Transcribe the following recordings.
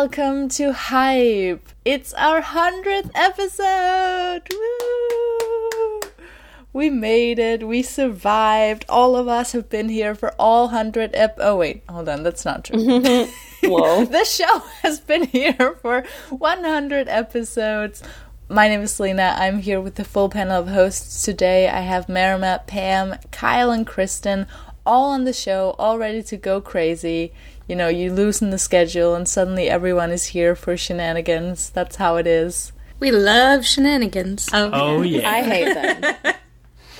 welcome to Hype. It's our 100th episode. Woo! We made it. We survived. All of us have been here for all 100 ep- Oh wait, hold on. That's not true. Whoa. the show has been here for 100 episodes. My name is Selena. I'm here with the full panel of hosts today. I have Merima, Pam, Kyle, and Kristen all on the show, all ready to go crazy. You know, you loosen the schedule and suddenly everyone is here for shenanigans. That's how it is. We love shenanigans. Oh yeah. I hate them.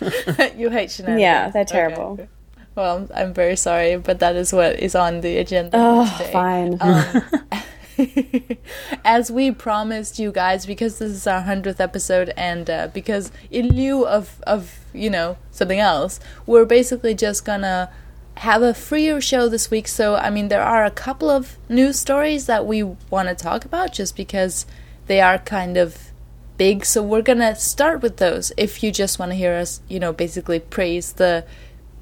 you hate shenanigans. Yeah, they're Okay. terrible. Well, I'm very sorry, but that is what is on the agenda Oh, today. fine. as we promised you guys because this is our 100th episode and uh, because in lieu of of you know something else we're basically just gonna have a freer show this week. So i mean there are a couple of news stories that we want to talk about just because they are kind of big. So we're gonna start with those if you just want to hear us you know basically praise the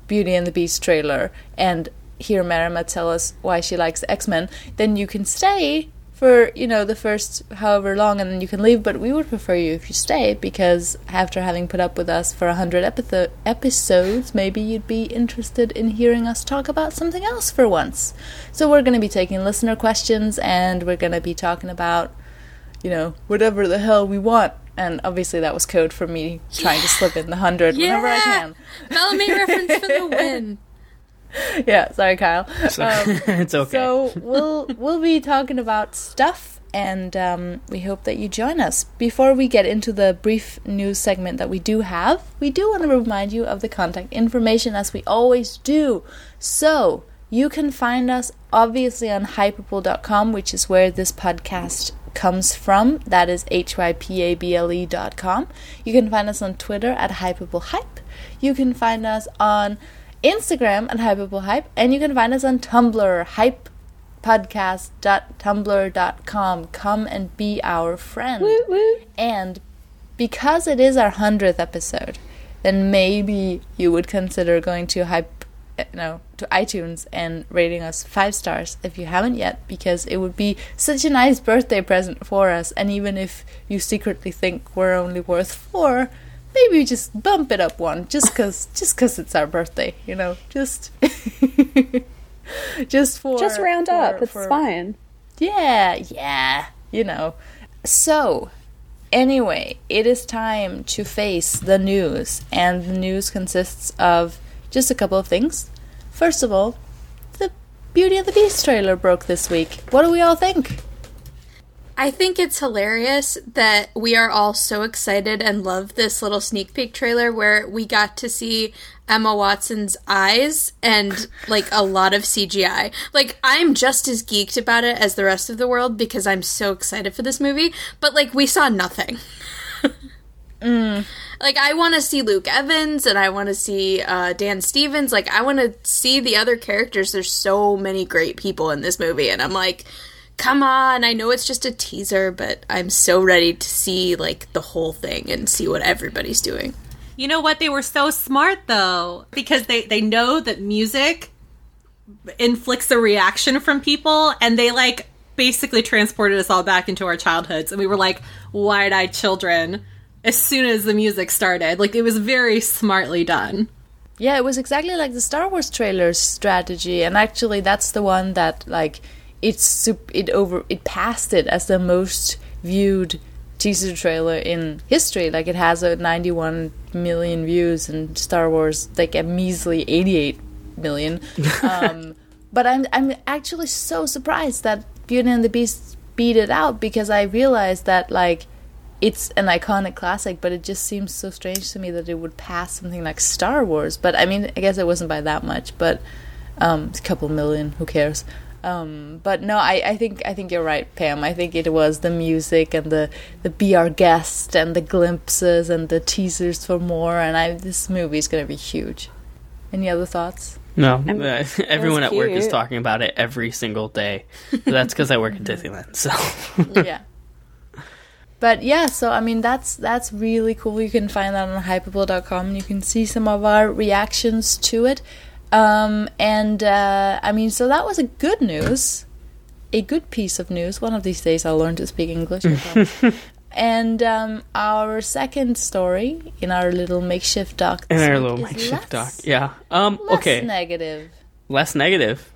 Beauty and the Beast trailer and hear Marima tell us why she likes X-Men, then you can stay for, you know, the first however long and then you can leave, but we would prefer you if you stay because after having put up with us for 100 epitho- episodes, maybe you'd be interested in hearing us talk about something else for once. So we're going to be taking listener questions and we're going to be talking about you know, whatever the hell we want. And obviously that was code for me trying to slip in the 100 whenever I can. Bellamy reference for the win. yeah, sorry, Kyle. Um, it's okay. so we'll we'll be talking about stuff, and um, we hope that you join us. Before we get into the brief news segment that we do have, we do want to remind you of the contact information as we always do. So you can find us obviously on hypable.com, which is where this podcast comes from. That is hypable E dot com. You can find us on Twitter at hypablehype. You can find us on Instagram at hypablehype, and you can find us on Tumblr, hypepodcast.tumblr.com. Come and be our friend. Woot woot. And because it is our 100th episode, then maybe you would consider going to hype uh, no to iTunes and rating us 5 stars if you haven't yet because it would be such a nice birthday present for us and even if you secretly think we're only worth 4 maybe we just bump it up one just cuz just cuz it's our birthday you know just just for Just round for- up. It's for- fine. yeah, yeah, you know. So, anyway, it is time to face the news, and the news consists of just a couple of things. First of all, the Beauty and the Beast trailer broke this week. What do we all think? I think it's hilarious that we are all so excited and love this little sneak peek trailer where we got to see Emma Watson's eyes and like a lot of CGI. Like I'm just as geeked about it as the rest of the world because I'm so excited for this movie, but like we saw nothing. Like I want to see Luke Evans and I want to see uh, Dan Stevens. Like I want to see the other characters. There's so many great people in this movie, and I'm like, come on! I know it's just a teaser, but I'm so ready to see like the whole thing and see what everybody's doing. You know what? They were so smart though, because they they know that music inflicts a reaction from people, and they like basically transported us all back into our childhoods, and we were like wide-eyed children as soon as the music started. Like it was very smartly done. Yeah, it was exactly like the Star Wars trailer's strategy, and actually, that's the one that like it's it over it passed it as the most viewed teaser trailer in history. Like it has a 91 million views, and Star Wars like a measly 88 million. um, but I'm I'm actually so surprised that Beauty and the Beast beat it out because I realized that like it's an iconic classic, but it just seems so strange to me that it would pass something like Star Wars. But I mean, I guess it wasn't by that much, but um, a couple million. Who cares? Um, but no, I, I think I think you're right, Pam. I think it was the music and the the be our guest and the glimpses and the teasers for more. And I this movie is gonna be huge. Any other thoughts? no, I'm- uh, everyone at work is talking about it every single day. That's because I work at Disneyland. So yeah. But yeah, so I mean that's that's really cool. You can find that on hypable.com. You can see some of our reactions to it. Um, and uh, I mean, so that was a good news. a good piece of news. One of these days I'll learn to speak English. And um, our second story in our little makeshift doc. In our little makeshift doc. Yeah. Um. Less Okay. negative. less negative.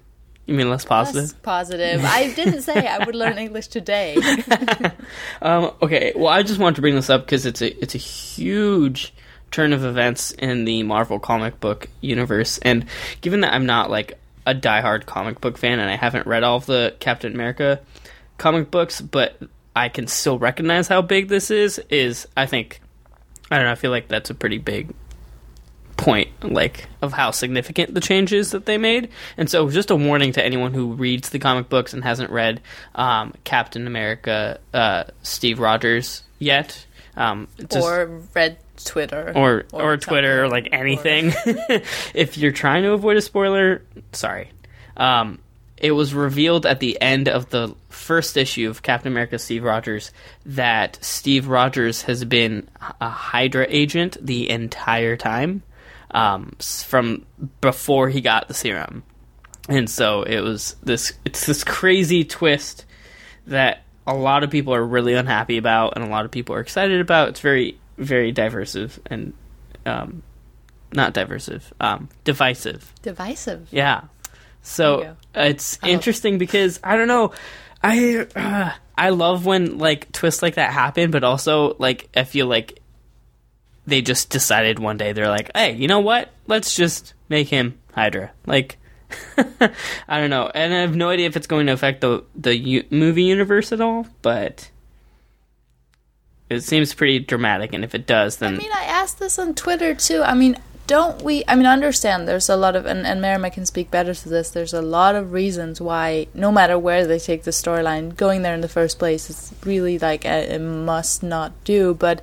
You mean less positive? Less positive. I didn't say I would learn English today. Um, okay, well, I just wanted to bring this up because it's a it's a huge turn of events in the Marvel comic book universe, and given that I'm not like a diehard comic book fan and I haven't read all of the Captain America comic books, but I can still recognize how big this is. Is I think I don't know. I feel like that's a pretty big point like of how significant the changes that they made and so just a warning to anyone who reads the comic books and hasn't read um, captain america uh, steve rogers yet um, just- or read Twitter. or or, Twitter or like anything. if you're trying to avoid a spoiler, sorry. Um, it was revealed at the end of the first issue of Captain America: Steve Rogers that Steve Rogers has been a Hydra agent the entire time, um, from before he got the serum, and so it was this. It's this crazy twist that a lot of people are really unhappy about and a lot of people are excited about. It's very, very diversive and um, not diversive, um, divisive. Divisive. Yeah. So it's I love- interesting because I don't know. I uh, I love when like twists like that happen, but also like I feel like they just decided one day they're like, hey, you know what? Let's just make him Hydra. Like. I don't know, and I have no idea if it's going to affect the the u- movie universe at all. But it seems pretty dramatic, and if it does, then I mean, I asked this on Twitter too. I mean, don't we? I mean, I understand there's a lot of, and, and Merriman can speak better to this. There's a lot of reasons why, no matter where they take the storyline, going there in the first place is really like a, a must not do. But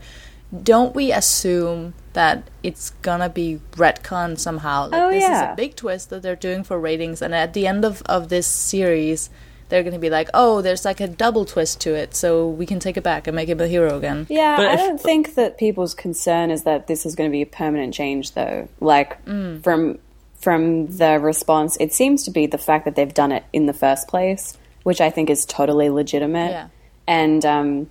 don't we assume that it's gonna be retcon somehow? Like, Oh, this yeah. is a big twist that they're doing for ratings, and at the end of of this series. They're gonna be like, oh, there's like a double twist to it, so we can take it back and make him a hero again. Yeah, But I if- don't think that people's concern is that this is going to be a permanent change, though. Like from from the response, it seems to be the fact that they've done it in the first place, which I think is totally legitimate. Yeah. And um,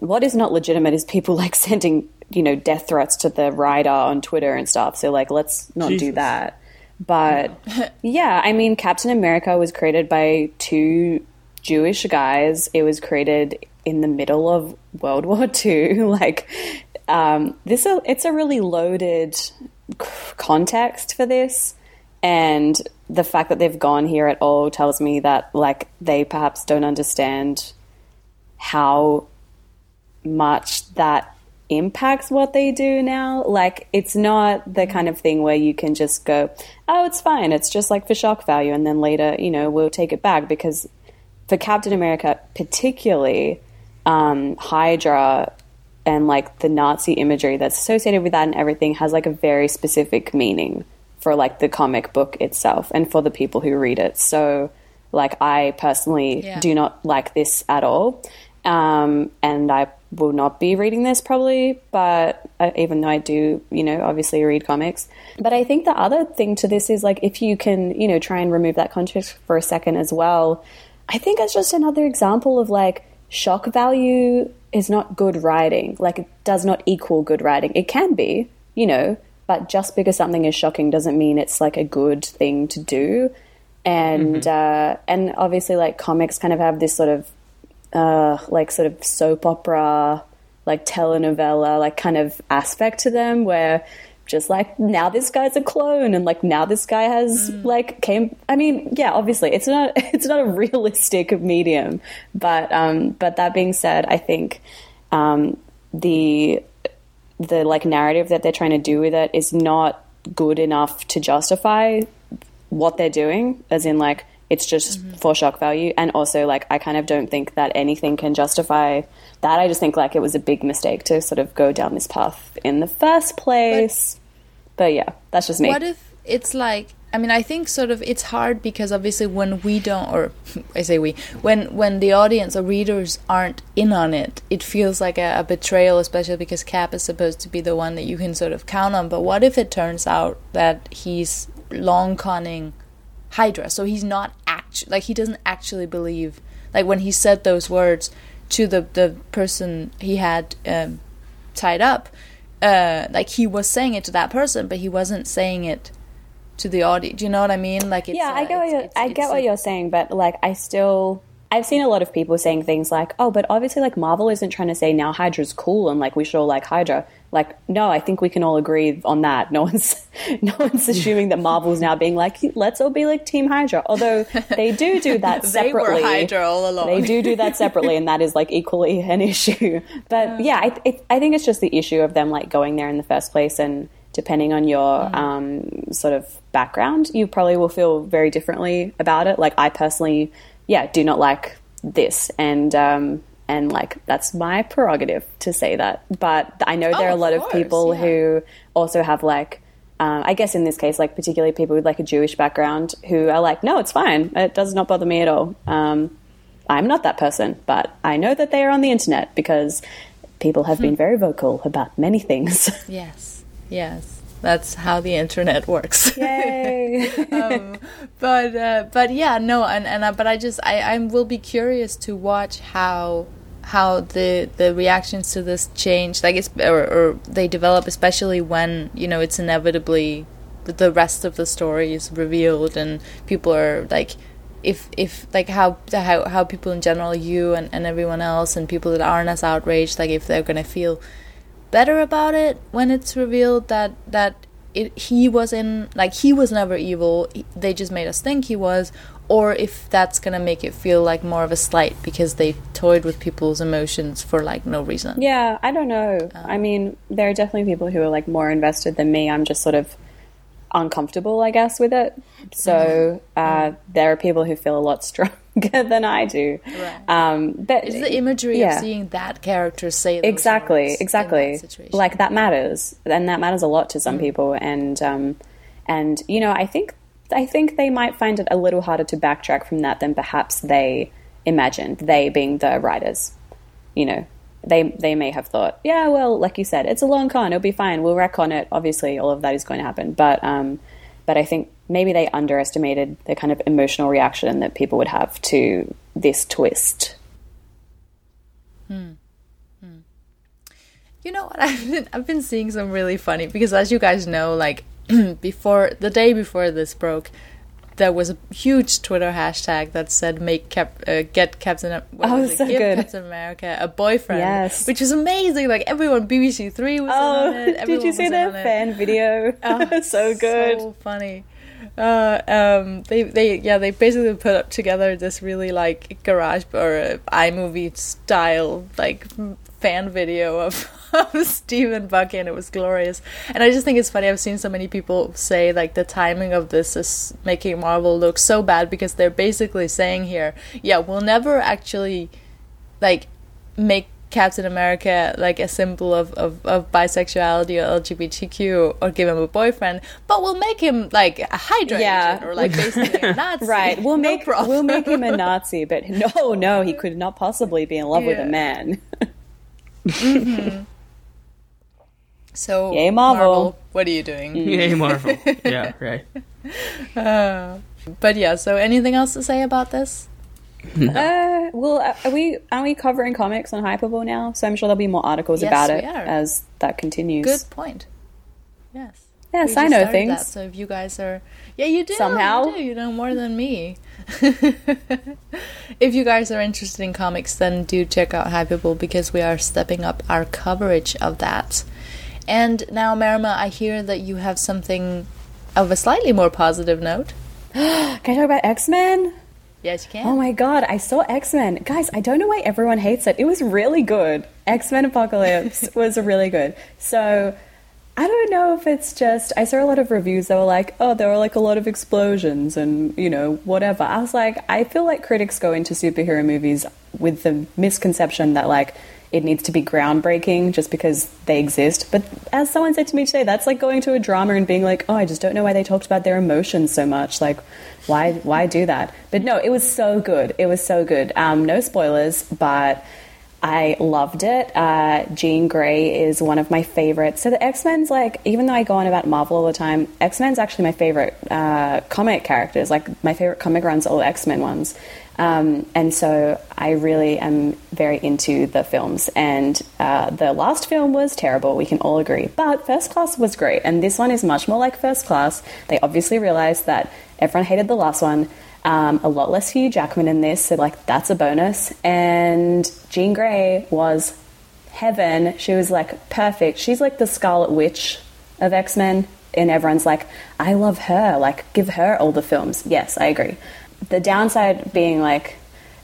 what is not legitimate is people like sending you know death threats to the writer on Twitter and stuff. So like, let's not do that. But yeah, I mean, Captain America was created by two Jewish guys. It was created in the middle of World War II. like, um, this it's a really loaded context for this, and the fact that they've gone here at all tells me that like they perhaps don't understand how much that impacts what they do now. Like, it's not the kind of thing where you can just go, oh, it's fine. It's just like for shock value. And then later, you know, we'll take it back. Because for Captain America, particularly, um, Hydra and like the Nazi imagery that's associated with that and everything has like a very specific meaning for like the comic book itself and for the people who read it. So, like, I personally Yeah. do not like this at all. Um, and I will not be reading this probably, but uh, even though I do, you know, obviously read comics. But I think the other thing to this is like if you can, you know, try and remove that context for a second as well, I think it's just another example of like shock value is not good writing. Like it does not equal good writing. It can be, you know, but just because something is shocking doesn't mean it's like a good thing to do. And uh, and obviously, like comics kind of have this sort of uh, like sort of soap opera, like telenovela, like kind of aspect to them where just like now this guy's a clone and like now this guy has like came I mean, yeah, obviously it's not it's not a realistic medium. But um but that being said, I think um the the like narrative that they're trying to do with it is not good enough to justify what they're doing, as in like it's just mm-hmm. for shock value, and also like I kind of don't think that anything can justify that. I just think like it was a big mistake to sort of go down this path in the first place. But, yeah, that's just me. What if it's like? I mean, I think sort of it's hard because obviously when we don't, or I say we, when when the audience or readers aren't in on it, it feels like a, a betrayal, especially because Cap is supposed to be the one that you can sort of count on. But what if it turns out that he's long conning Hydra, so he's not act like he doesn't actually believe like when he said those words to the the person he had um, tied up, uh, like he was saying it to that person, but he wasn't saying it to the audience. Do you know what I mean? Like, it's, yeah, I uh, get what you're, I get what you're saying, but like I still I've seen a lot of people saying things like, "Oh, but obviously like Marvel isn't trying to say now Hydra's cool and like we should all like Hydra." Like, no, I think we can all agree on that. No one's no one's assuming that Marvel's now being like, "Let's all be like Team Hydra." Although they do do that separately. They were. Hydra all along. They do do that separately, and that is like equally an issue. But yeah, I, it, I think it's just the issue of them like going there in the first place, and depending on your Mm. um, sort of background, you probably will feel very differently about it. Like I personally, yeah, do not like this, and um, and like that's my prerogative to say that. But I know there are a lot of course, people yeah. who also have like. Um, I guess in this case, like particularly people with like a Jewish background who are like, no, it's fine. It does not bother me at all. Um, I'm not that person, but I know that they are on the internet because people have Hmm. been very vocal about many things. Yes, yes, that's how the internet works. Yay! but uh, but yeah, no, and and uh, but I just I I will be curious to watch how how the the reactions to this change, like it's or, or they develop, especially when you know it's inevitably the rest of the story is revealed and people are like if if like how how how people in general you and, and everyone else and people that aren't as outraged like if they're gonna feel better about it when it's revealed that that it, he was in like he was never evil they just made us think he was or if that's gonna make it feel like more of a slight because they toyed with people's emotions for like no reason yeah, I don't know. Um, I mean, there are definitely people who are like more invested than me. I'm just sort of uncomfortable, I guess, with it. So mm-hmm. uh, mm-hmm. there are people who feel a lot stronger than I do. Right. Um, but it's the imagery yeah. of seeing that character say exactly exactly that. Mm. like that matters and that matters a lot to some people and um and you know i think i think they might find it a little harder to backtrack from that than perhaps they imagined they being the writers you know they they may have thought yeah well like you said it's a long con it'll be fine we'll retcon it obviously all of that is going to happen but um but i think maybe they underestimated the kind of emotional reaction that people would have to this twist You know what? I've been I've been seeing some really funny because as you guys know, like before the day before this broke, there was a huge Twitter hashtag that said "Make Cap uh, Get Captain Oh, so Give good. Captain America a boyfriend." Yes. which was amazing. Like everyone, BBC Three was Oh, on it. did you see their fan video? Oh, so good. So funny. Uh, um, they they yeah they basically put up together this really like garage or uh, iMovie style like fan video of, of Stephen Bucky and it was glorious. And I just think it's funny. I've seen so many people say like the timing of this is making Marvel look so bad because they're basically saying here, yeah, we'll never actually like make Captain America like a symbol of, of, of bisexuality or LGBTQ or give him a boyfriend, but we'll make him like a Hydra Yeah. or like basically a Nazi. Right. We'll No make problem. we'll make him a Nazi, but no, no, he could not possibly be in love with a Yeah. man. Mm-hmm. So Yay, Marvel. what are you doing? Mm. Yay, Marvel. yeah, right. Uh, but yeah, so anything else to say about this? Uh, well, uh, are we are we covering comics on Hypable now? So I'm sure there'll be more articles Yes, about it are. as that continues. Good point. Yes. Yes, I know things. That, so if you guys are, yeah, you do Somehow. you, do, you know more than me. if you guys are interested in comics, then do check out Hypable because we are stepping up our coverage of that. And now, Marima, I hear that you have something of a slightly more positive note. Can I talk about X Men? Yes, you can. Oh my god, I saw X Men. Guys, I don't know why everyone hates it. It was really good. X Men Apocalypse was really good. So, I don't know if it's just. I saw a lot of reviews that were like, oh, there were like a lot of explosions and, you know, whatever. I was like, I feel like critics go into superhero movies with the misconception that, like, it needs to be groundbreaking just because they exist. But as someone said to me today, that's like going to a drama and being like, oh, I just don't know why they talked about their emotions so much. Like, why why do that? But no, it was so good. It was so good. Um, no spoilers, but I loved it. Uh, Jean Grey is one of my favorites. So the X Men's like, even though I go on about Marvel all the time, X Men's actually my favorite uh, comic characters. Like my favorite comic runs are all X Men ones. Um, and so I really am very into the films. And uh, the last film was terrible, we can all agree. But First Class was great. And this one is much more like First Class. They obviously realized that everyone hated the last one. Um, a lot less Hugh Jackman in this, so like that's a bonus. And Jean Grey was heaven. She was like perfect. She's like the Scarlet Witch of X Men. And everyone's like, I love her. Like, give her all the films. Yes, I agree. The downside being like,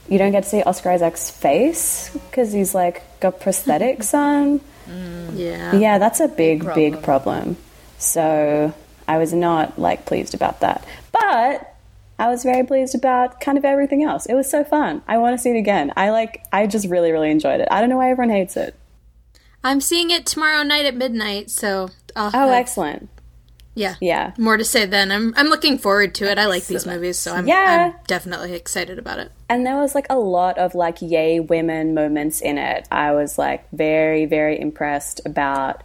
you don't get to see Oscar Isaac's face because he's like got prosthetics on. Mm. Yeah. Yeah, that's a big, problem. big problem. So I was not like pleased about that. But I was very pleased about kind of everything else. It was so fun. I want to see it again. I like I just really, really enjoyed it. I don't know why everyone hates it. I'm seeing it tomorrow night at midnight, so I'll Oh, have, excellent. Yeah. Yeah. More to say then. I'm I'm looking forward to it. I like these movies, so I'm, Yeah. I'm definitely excited about it. And there was like a lot of like yay women moments in it. I was like very, very impressed about,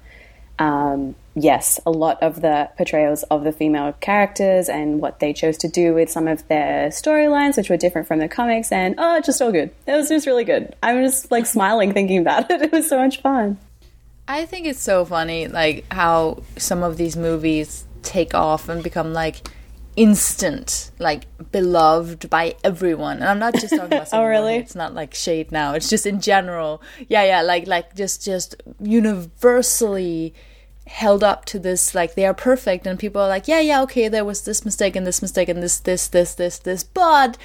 um, yes, a lot of the portrayals of the female characters and what they chose to do with some of their storylines, which were different from the comics. And oh, it's just all good. It was just really good. I'm just like smiling thinking about it. It was so much fun. I think it's so funny, like how some of these movies take off and become like instant, like beloved by everyone. And I'm not just talking about. Oh, War really? It's not like shade now. It's just in general. Yeah, yeah, like like just just universally held up to this like they are perfect and people are like yeah yeah okay there was this mistake and this mistake and this this this this this but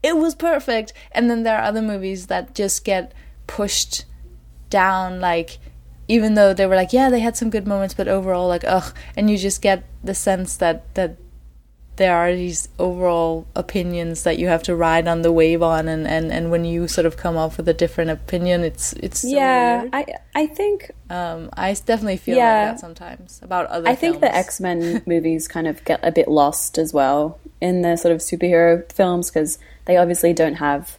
it was perfect and then there are other movies that just get pushed down like even though they were like yeah they had some good moments but overall like ugh and you just get the sense that that there are these overall opinions that you have to ride on the wave on and and, and when you sort of come up with a different opinion it's it's so yeah, weird. I I think um i definitely feel Yeah. like that sometimes about other I think the. X Men movies kind of get a bit lost as well in the sort of superhero films because they obviously don't have,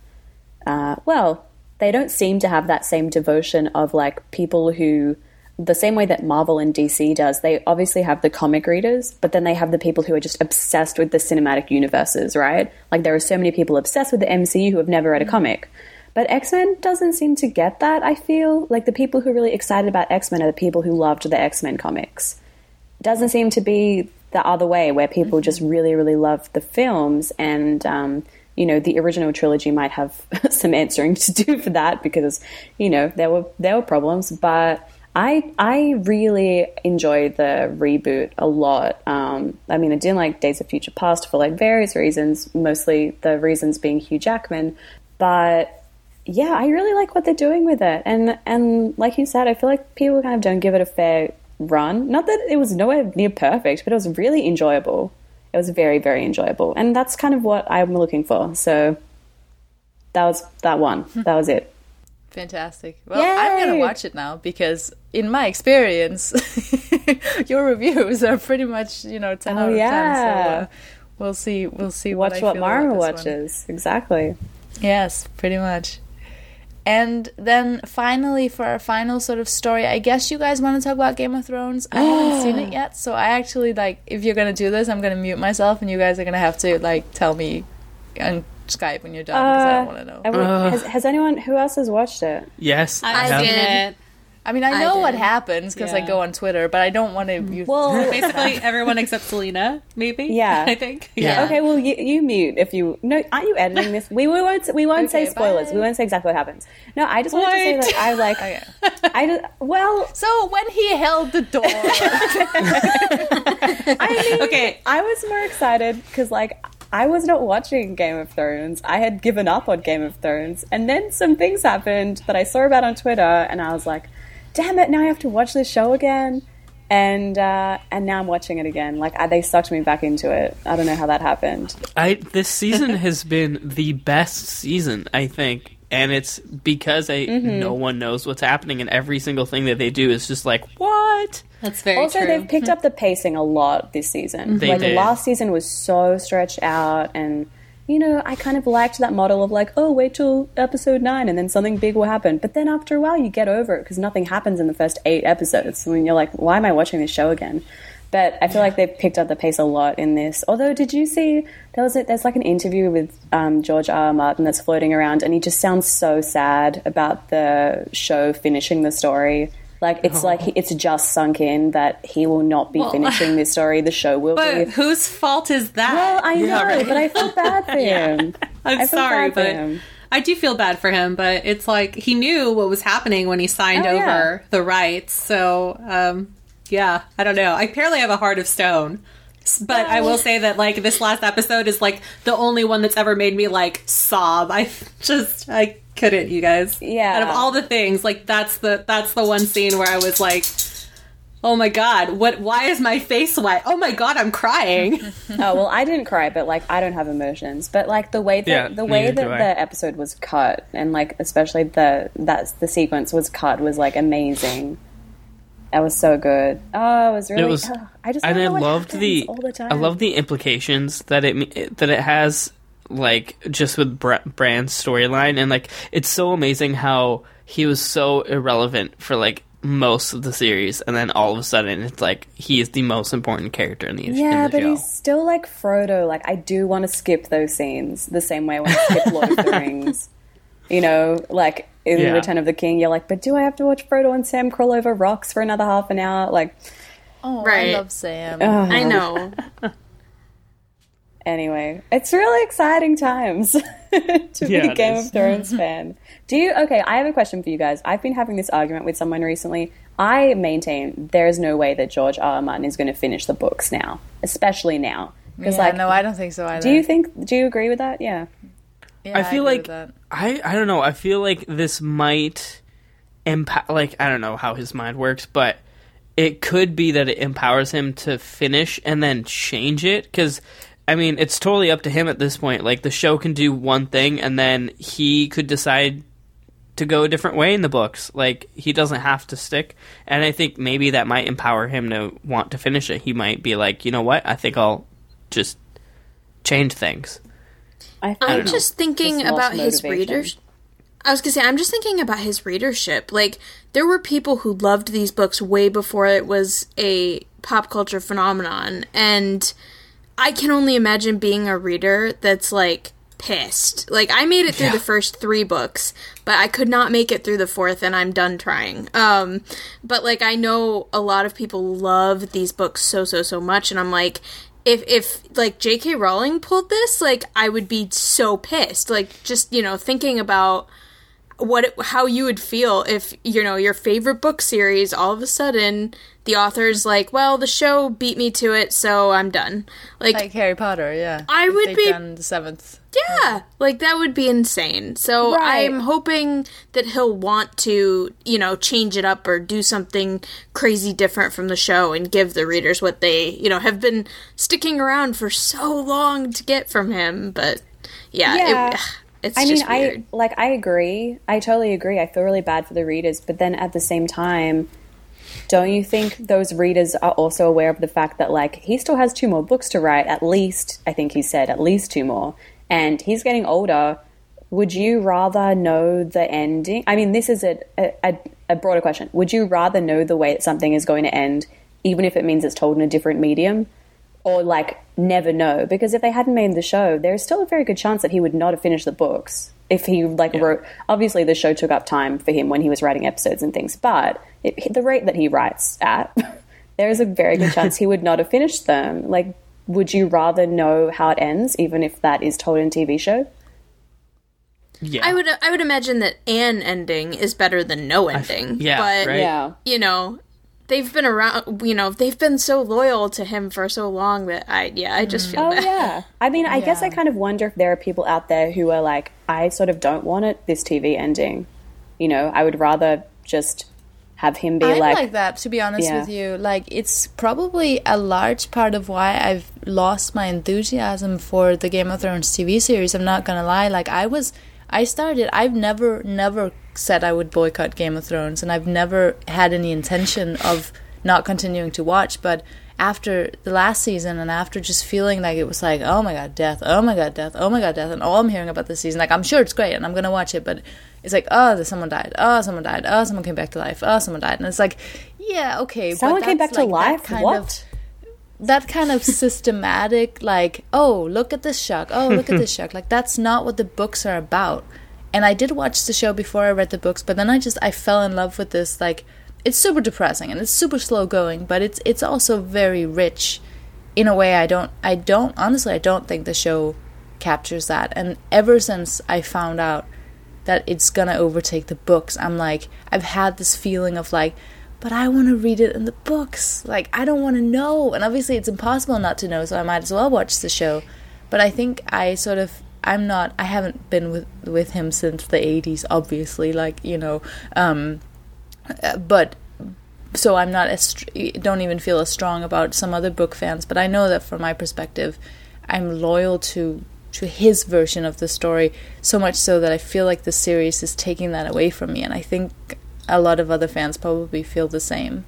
uh, well, they don't seem to have that same devotion of like people who, the same way that Marvel and DC does. They obviously have the comic readers, but then they have the people who are just obsessed with the cinematic universes, right? Like there are so many people obsessed with the MCU who have never read a comic. But X Men doesn't seem to get that, I feel. Like the people who are really excited about X Men are the people who loved the X Men comics doesn't seem to be the other way where people just really really love the films and um, you know the original trilogy might have some answering to do for that because you know there were there were problems but I I really enjoyed the reboot a lot. Um, I mean, I didn't like Days of Future Past for like various reasons, mostly the reasons being Hugh Jackman. But yeah, I really like what they're doing with it, and and like you said, I feel like people kind of don't give it a fair run. Not that it was nowhere near perfect, but it was really enjoyable. It was very very enjoyable, and that's kind of what I'm looking for. So that was that one. That was it. Fantastic. Well, I'm gonna watch it now because, in my experience, your reviews are pretty much you know ten Oh, out of ten. So yeah. uh, we'll see. We'll see Watch what, what Mara this one. watches. Exactly. Yes, pretty much. And then finally, for our final sort of story, I guess you guys want to talk about Game of Thrones. I haven't seen it yet, so I actually like. If you're gonna do this, I'm gonna mute myself, and you guys are gonna have to like tell me on Skype when you're done because I don't want to know. Everyone- Uh. has, has anyone who else has watched it? Yes, I have. did. It. I mean, I I know what happens because I go on Twitter, but I don't want to mm-hmm. use. Well, Basically, everyone except Selena, maybe. Yeah. I think. Yeah. Okay, well, you, you mute if you no. Aren't you editing this? We, we won't. We won't Okay, say spoilers. bye. We won't say exactly what happens. No, I just wanted to say that I like. Okay. I just, well, So when he held the door, I mean, Okay. I was more excited because like I was not watching Game of Thrones. I had given up on Game of Thrones, and then some things happened that I saw about on Twitter, and I was like, "Damn it! Now I have to watch this show again." And uh, and now I'm watching it again. Like I, they sucked me back into it. I don't know how that happened. I this season has been the best season, I think, and it's because I Mm-hmm. no one knows what's happening, and every single thing that they do is just like what. That's very also, true. they've picked up the pacing a lot this season. They like did. last season was so stretched out, and you know, I kind of liked that model of like, oh, wait till episode nine, and then something big will happen. But then after a while, you get over it because nothing happens in the first eight episodes. I mean, you're like, why am I watching this show again? But I feel like they've picked up the pace a lot in this. Although, did you see there was a, there's like an interview with um, George R. R. Martin that's floating around, and he just sounds so sad about the show finishing the story. Like it's like he, it's just sunk in that he will not be finishing this story. The show will But be. whose fault is that? Well, I know, right. but I feel bad for him. I'm I feel sorry, bad for but him. I do feel bad for him. But it's like he knew what was happening when he signed Oh, over yeah. the rights. So, um, yeah, I don't know. I apparently have a heart of stone. S- But I will say that like this last episode is like the only one that's ever made me like sob. I just I couldn't, you guys. Yeah. Out of all the things, like that's the that's the one scene where I was like, "Oh my god, what? Why is my face wet? Oh my god, I'm crying." Oh well, I didn't cry, but like I don't have emotions. But like the way that Yeah, the way that the episode was cut, and like especially the that's the sequence was cut was like amazing. That was so good. Oh, it was really. It was, oh, I just and I loved the, all the time. I love the implications that it that it has, like just with Bra- Bran's storyline, and like it's so amazing how he was so irrelevant for like most of the series, and then all of a sudden it's like he is the most important character in the in Yeah, the but show. he's still like Frodo. Like I do want to skip those scenes the same way when I skip Lord of the Rings. You know, like in Yeah. Return of the King, you're like, but do I have to watch Frodo and Sam crawl over rocks for another half an hour? Like, Oh, Right. I love Sam. Oh, I know. Anyway, it's really exciting times to be a Game is. of Thrones fan. Do you? Okay, I have a question for you guys. I've been having this argument with someone recently. I maintain there is no way that George R. R. Martin is going to finish the books now, especially now. Because, Yeah, like, no, I don't think so either. do you think? Do you agree with that? Yeah. Yeah, I feel agree like. I I don't know. I feel like this might impact. Like I don't know how his mind works, but it could be that it empowers him to finish and then change it. Because I mean, it's totally up to him at this point. Like the show can do one thing, and then he could decide to go a different way in the books. Like he doesn't have to stick. And I think maybe that might empower him to want to finish it. He might be like, you know what? I think I'll just change things. I I'm just thinking about his readers. I was gonna say, I'm just thinking about his readership. Like, there were people who loved these books way before it was a pop culture phenomenon, and I can only imagine being a reader that's like pissed. Like, I made it through the first three books, but I could not make it through the fourth, and I'm done trying. Um, but like, I know a lot of people love these books so so so much, and I'm like, if if like J.K. Rowling pulled this, like I would be so pissed. Like just you know thinking about what it, how you would feel if you know your favorite book series all of a sudden the author's like, well, the show beat me to it, so I'm done. Like, like Harry Potter, yeah. I If would be- done the seventh. Yeah, like that would be insane. So Right. I'm hoping that he'll want to, you know, change it up or do something crazy different from the show and give the readers what they, you know, have been sticking around for so long to get from him. But yeah, Yeah. It, it's I mean, weird. I like I agree. I totally agree. I feel really bad for the readers, but then at the same time, don't you think those readers are also aware of the fact that like he still has two more books to write? At least I think he said at least two more, and he's getting older. Would you rather know the ending? I mean, this is a, a, a broader question. Would you rather know the way that something is going to end, even if it means it's told in a different medium? or like never know because if they hadn't made the show there's still a very good chance that he would not have finished the books if he like wrote obviously the show took up time for him when he was writing episodes and things but it, the rate that he writes at there is a very good chance he would not have finished them like would you rather know how it ends even if that is told in a tv show Yeah, I would I would imagine that an ending is better than no ending. yeah, but right? yeah you know, they've been around. You know, they've been so loyal to him for so long that I yeah, I just feel Oh bad. yeah. I mean, I guess I kind of wonder if there are people out there who are like, I sort of don't want it this TV ending. You know, I would rather just have him be I'm like, like, that, to be honest Yeah. with you. Like, it's probably a large part of why I've lost my enthusiasm for the Game of Thrones TV series. I'm not gonna lie. Like, I was, I started. I've never, never said I would boycott Game of Thrones, and I've never had any intention of not continuing to watch. But after the last season, and after just feeling like it was like, oh my god, death, oh my god, death, oh my god, death, and all I'm hearing about this season, like, I'm sure it's great, and I'm gonna watch it, but it's like, oh, someone died, oh, someone died, oh, someone came back to life, oh, someone died, and it's like, yeah, okay, but Someone came back to like that life? kind What? of- that kind of systematic like oh look at this shark. Oh look at this shark. Like that's not what the books are about. And i did watch the show before i read the books but then i just i fell in love with this like it's super depressing and it's super slow going but it's it's also very rich in a way i don't i don't honestly i don't think the show captures that. And ever since i found out that it's gonna overtake the books i'm like i've had this feeling of like but I want to read it in the books. Like, I don't want to know. And obviously, it's impossible not to know, so I might as well watch the show. But I think I sort of. I'm not. I haven't been with with him since the '80s, obviously. Like you know, um, uh, but so I'm not as don't even feel as strong about some other book fans. But I know that from my perspective, I'm loyal to to his version of the story so much so that I feel like the series is taking that away from me. And I think a lot of other fans probably feel the same.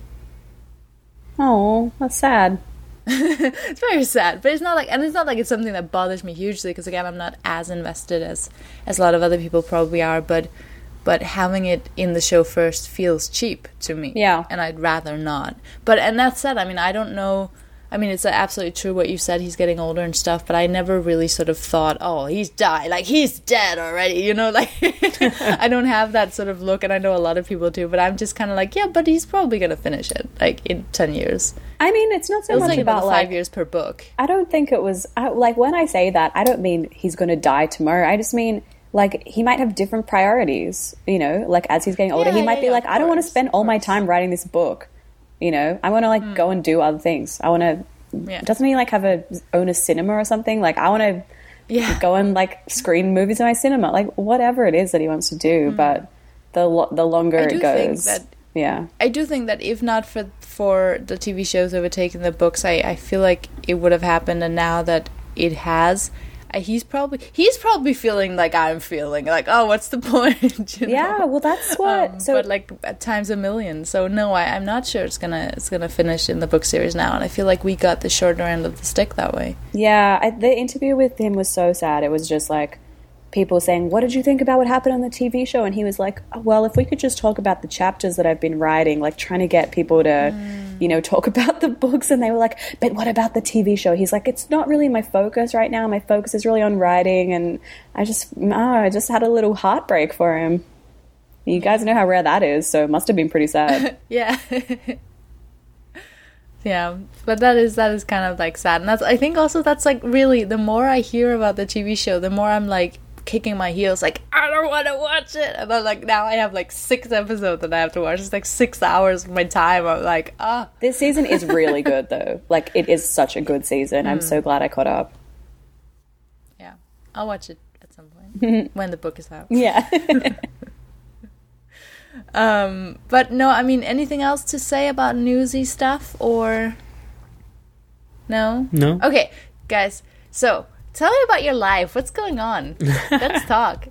Oh, that's sad. it's very sad, but it's not like, and it's not like it's something that bothers me hugely because again, I'm not as invested as as a lot of other people probably are. But but having it in the show first feels cheap to me. Yeah, and I'd rather not. But and that said, I mean, I don't know I mean, it's absolutely true what you said. He's getting older and stuff, but I never really sort of thought, oh, he's died. Like, he's dead already, you know? Like, I don't have that sort of look, and I know a lot of people do, but I'm just kind of like, yeah, but he's probably going to finish it, like, in 10 years. I mean, it's not so it much like about, five like, years per book. I don't think it was, I, like, when I say that, I don't mean he's going to die tomorrow. I just mean, like, he might have different priorities, you know? Like, as he's getting older, Yeah, he might yeah, be yeah, like, I don't want to spend all my time writing this book. You know, I want to like go hmm. and do other things. I want to. Yeah. Doesn't he like have a own a cinema or something? Like I want to Yeah. go and like screen movies in my cinema, like whatever it is that he wants to do. Hmm. But the lo- the longer I it do think goes, that- yeah, I do think that if not for for the TV shows overtaking the books, I, I feel like it would have happened. And now that it has, he's probably he's probably feeling like I'm feeling, like oh, what's the point? you know? yeah. Well, that's what. Um, so but like at times a million. So no, I, I'm not sure it's gonna it's gonna finish in the book series now, and I feel like we got the shorter end of the stick that way. Yeah, I, the interview with him was so sad. It was just like people saying, "What did you think about what happened on the TV show?" And he was like, oh, "Well, if we could just talk about the chapters that I've been writing, like trying to get people to, you know, talk about the books." And they were like, "But what about the TV show?" He's like, "It's not really my focus right now. My focus is really on writing." And I just, oh, I just had a little heartbreak for him. You guys know how rare that is, so it must have been pretty sad. Yeah. yeah, but that is that is kind of like sad, and that's I think also that's like really the more I hear about the TV show, the more I'm like kicking my heels, like I don't want to watch it, and then like now I have like six episodes that I have to watch. It's like six hours of my time. I'm like, ah, this season is really good, though. Like, it is such a good season. I'm so glad I caught up. yeah, I'll watch it at some point when the book is out. Yeah. Um, but no, I mean, anything else to say about newsy stuff or no? No. Okay, guys. So tell me about your life. What's going on? Let's talk.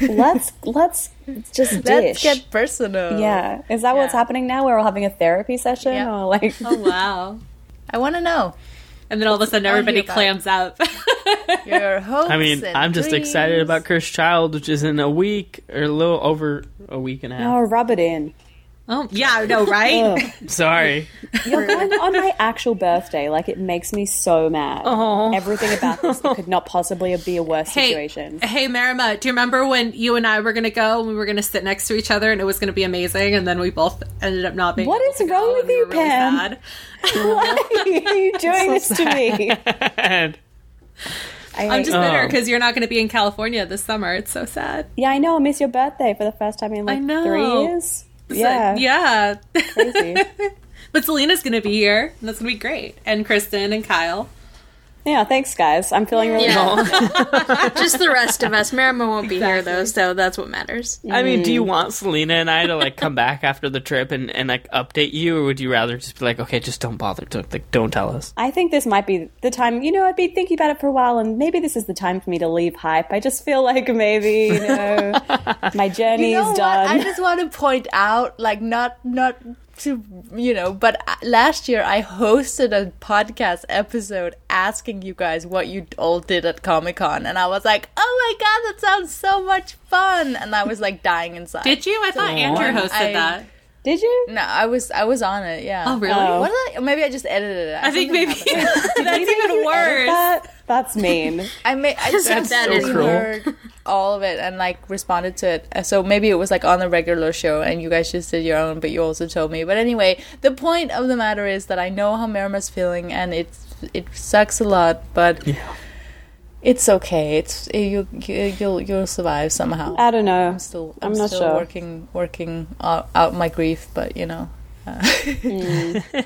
let's let's just Let's get personal. yeah, is that what's happening now? We're all having a therapy session, Yeah. or like Oh wow! I want to know. And then all of a sudden, everybody clams up. Your hopes. I mean, and I'm just excited about Cursed Child, which is in a week or a little over a week and a half. oh, rub it in. Oh yeah, I know, right? Ugh. Sorry. You're going on my actual birthday. Like it makes me so mad. Oh. Everything about this could not possibly be a worse Hey, situation. hey, Marima, do you remember when you and I were going to go and we were going to sit next to each other and it was going to be amazing, and then we both ended up not being. What able is to go, wrong with and we you, really Pam? Why are you doing this to me? I I'm just you. bitter Oh. because you're not going to be in California this summer. It's so sad. yeah, I know. I miss your birthday for the first time in like I know. three years. So- Yeah, yeah. crazy. but Selena's going to be here, and that's going to be great. And Kristen and Kyle. Yeah, thanks, guys. I'm feeling really Yeah. Just the rest of us. Marima won't be here though, so that's what matters. I mean, Mm. do you want Selena and I to like come back after the trip and, and like update you, or would you rather just be like, okay, just don't bother, don't like, don't tell us? I think this might be the time. You know, I've been thinking about it for a while, and maybe this is the time for me to leave hype. I just feel like maybe you know my journey's You know what? done. I just want to point out, like, not not to you know, but uh, last year I hosted a podcast episode asking you guys what you all did at Comic Con, and I was like, oh my god, that sounds so much fun, and I was like dying inside. Did you? I thought Andrew hosted I- that. Did you? No, I was I was on it. Yeah. Oh, really? Oh. What did I? Maybe I just edited it. I think maybe Something happened. that's even worse. That? That's mean. I made I just That's so really cruel. heard all of it and like responded to it. So maybe it was like on the regular show and you guys just did your own, but you also told me. But anyway, the point of the matter is that I know how Marama's feeling and it's it sucks a lot, but it's okay. It's you, you you'll you'll survive somehow. I don't know. I'm still I'm, I'm not still sure. working working out, out my grief, but you know. Uh,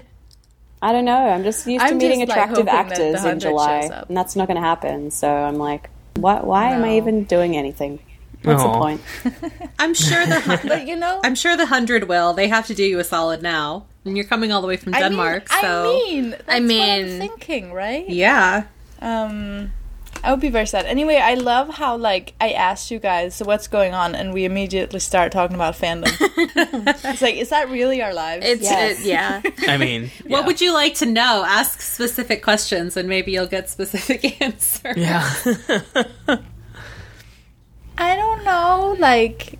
I don't know. I'm just used to I'm meeting just, like, attractive hoping actors in July, and that's not going to happen. So I'm like, why? Why am I even doing anything? What's the point? I'm sure the hun- but you know, I'm sure the hundred will. They have to do you a solid now, and you're coming all the way from I mean- Denmark. I so mean, that's I what mean- I'm thinking, right? yeah, Um, I would be very sad. Anyway, I love how like I asked you guys, so what's going on, and we immediately start talking about fandom. it's like, is that really our lives? It's Yes. it, yeah. I mean, what yeah. would you like to know? Ask specific questions, and maybe you'll get specific answers. Yeah. I don't know, like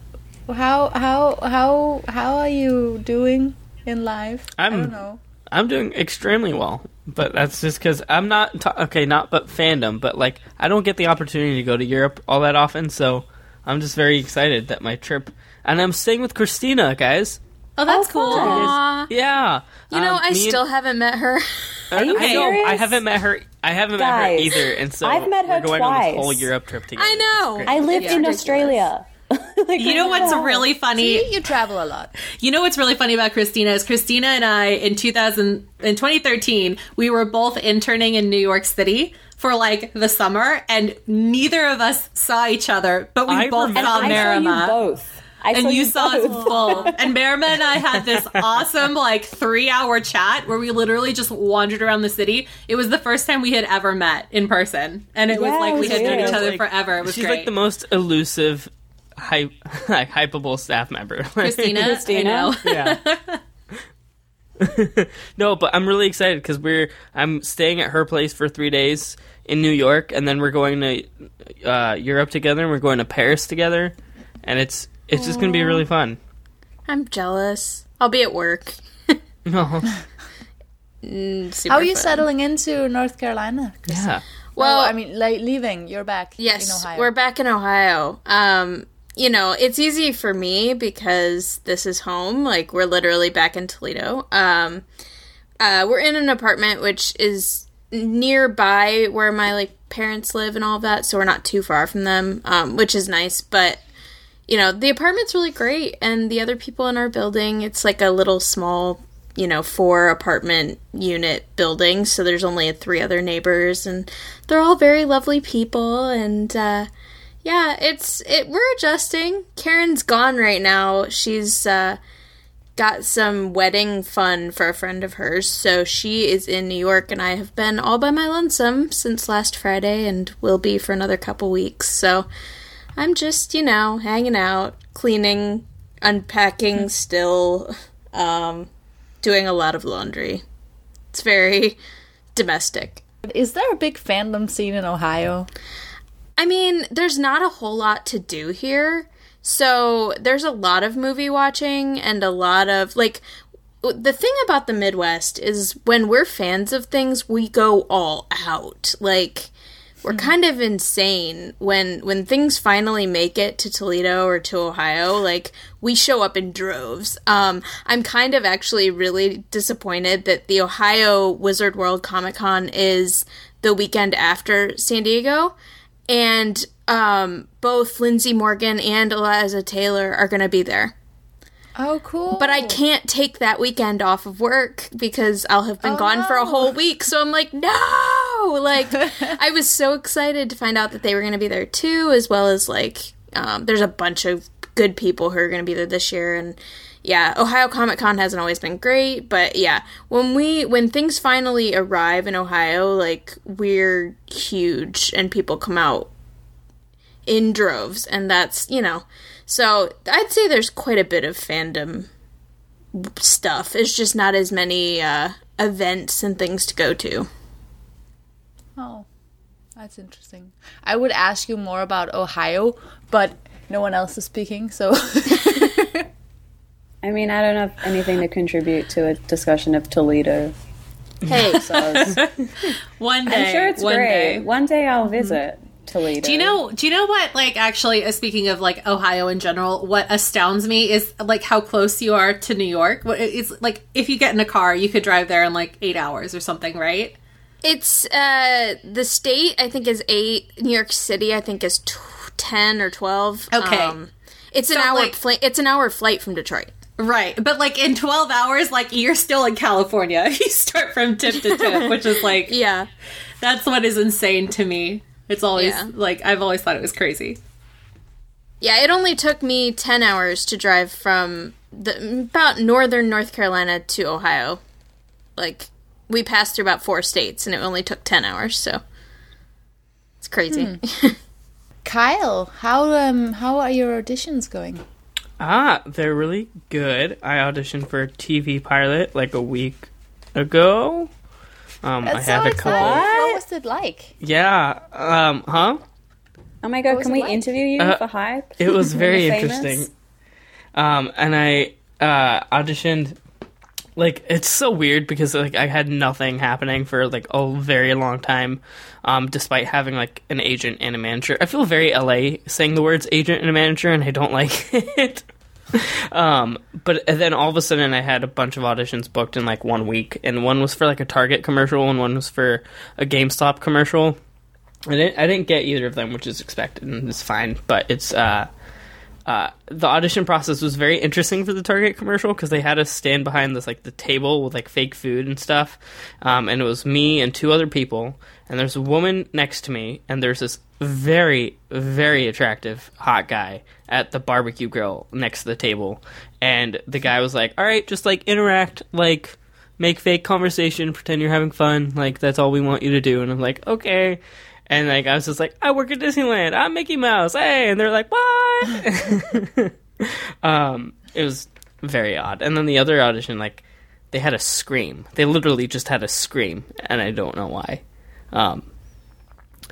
how how how how are you doing in life? I I'm- don't know. I'm doing extremely well, but that's just because I'm not ta- okay. Not but fandom, but like I don't get the opportunity to go to Europe all that often, so I'm just very excited that my trip. And I'm staying with Christina, guys. Oh, that's Oh, cool. fun. Yeah, You know, Um, I me and- still haven't met her. Are you I know. serious? I haven't met her. I haven't met her either, and so I've met her we're going on twice. this whole Europe trip together. I know. I great. live It's in ridiculous. Australia. Like, You know what's wow. really funny? See, you travel a lot. You know what's really funny about Christina is Christina and I in 2000 in 2013 we were both interning in New York City for like the summer and neither of us saw each other but we I both remember- saw I saw you Marama. both. I and saw you saw us both. both. And Marama and I had this awesome like three hour chat where we literally just wandered around the city. It was the first time we had ever met in person, and it was like we had known each other Like, forever. It was She's great. like the most elusive, hype, Hypable staff member. Christina. Christina? I know. yeah. no, but I'm really excited because we're I'm staying at her place for three days in New York, and then we're going to uh, Europe together, and we're going to Paris together, and it's it's just gonna be really fun. I'm jealous. I'll be at work. Oh, Mm, super How are you fun. settling into North Carolina? yeah. Well, Well, I mean, like leaving, you're back. in Yes, Ohio. we're back in Ohio. Um, you know, it's easy for me because this is home. Like we're literally back in Toledo. Um, uh, we're in an apartment which is nearby where my like parents live and all that, so we're not too far from them, um, which is nice. But you know, the apartment's really great, and the other people in our building, it's like a little small, you know, four apartment unit building. So there's only three other neighbors, and they're all very lovely people. And uh, yeah, it's it. We're adjusting. Karen's gone right now. She's uh, got some wedding fun for a friend of hers, so she is in New York, and I have been all by my lonesome since last Friday, and will be for another couple weeks. So. I'm just, you know, hanging out, cleaning, unpacking still, um, doing a lot of laundry. It's very domestic. Is there a big fandom scene in Ohio? I mean, there's not a whole lot to do here. So there's a lot of movie watching and a lot of like the thing about the Midwest is when we're fans of things, we go all out. Like we're kind of insane when when things finally make it to Toledo or to Ohio. Like we show up in droves. Um, I'm kind of actually really disappointed that the Ohio Wizard World Comic Con is the weekend after San Diego, and um, both Lindsey Morgan and Eliza Taylor are going to be there. Oh, cool. But I can't take that weekend off of work because I'll have been Oh, gone for a whole week. So I'm like, no! Like, I was so excited to find out that they were going to be there too, as well as like, um, there's a bunch of good people who are going to be there this year. And yeah, Ohio Comic Con hasn't always been great, but yeah, when we, when things finally arrive in Ohio, like, we're huge and people come out in droves. And that's, you know, so I'd say there's quite a bit of fandom stuff. It's just not as many uh, events and things to go to. Oh, that's interesting. I would ask you more about Ohio, but no one else is speaking, so I mean, I don't have anything to contribute to a discussion of Toledo. Hey, So I was- One day, I'm sure it's one great. day. One day I'll visit Toledo. Do you know? Do you know what? Like, actually, uh, speaking of like Ohio in general, what astounds me is like how close you are to New York. It's like if you get in a car, you could drive there in like eight hours or something, right? it's uh the state I think is eight. New York City I think is t- ten or twelve. Okay. it's an hour. like- fli- it's an hour flight from Detroit. Right, but like in twelve hours, like you're still in California. You start from tip to tip, which is like Yeah. that's what is insane to me. It's always Yeah. like I've always thought it was crazy. Yeah, it only took me 10 hours to drive from the about northern North Carolina to Ohio. Like we passed through about four states and it only took 10 hours, so it's crazy. Kyle, how um how are your auditions going? Ah, they're really good. I auditioned for a TV pilot like a week ago. Um, I That's had so a couple. exciting. What was it like? Yeah. Um. Huh. Oh my god, can we like? interview you Uh, for hype? It was very When you're famous? interesting. Um, and I uh, auditioned. Like it's so weird because like I had nothing happening for like a very long time, um, despite having like an agent and a manager. I feel very LA saying the words agent and a manager, and I don't like it. um, but then all of a sudden I had a bunch of auditions booked in like one week, and one was for like a Target commercial, and one was for a GameStop commercial. I didn't I didn't get either of them, which is expected and it's fine. But it's uh, uh, the audition process was very interesting for the Target commercial because they had us stand behind this like the table with like fake food and stuff, um, and it was me and two other people, and there's a woman next to me, and there's this very very attractive hot guy at the barbecue grill next to the table, and the guy was like, "All right, just like interact, like." Make fake conversation, pretend you're having fun, like that's all we want you to do. And I'm like, okay. And like I was just like, I work at Disneyland. I'm Mickey Mouse. Hey, and they're like, what? um, it was very odd. And then the other audition, like, they had a scream. They literally just had a scream, and I don't know why. Um,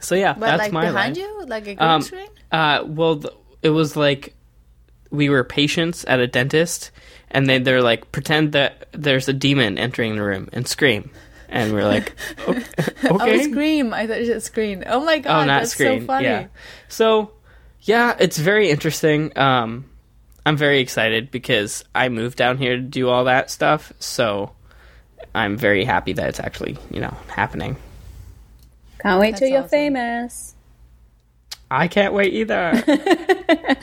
so yeah, But that's like my behind life. you, like a green Um, screen? Uh, well, th- it was like we were patients at a dentist, and they they're like pretend that there's a demon entering the room and scream, and we're like, okay. Oh, okay. scream! I thought you said screen. Oh my god, Oh, not that's screen. so funny. Yeah. So, yeah, it's very interesting. Um, I'm very excited because I moved down here to do all that stuff. So, I'm very happy that it's actually you know happening. Can't wait till you're awesome. famous. I can't wait either.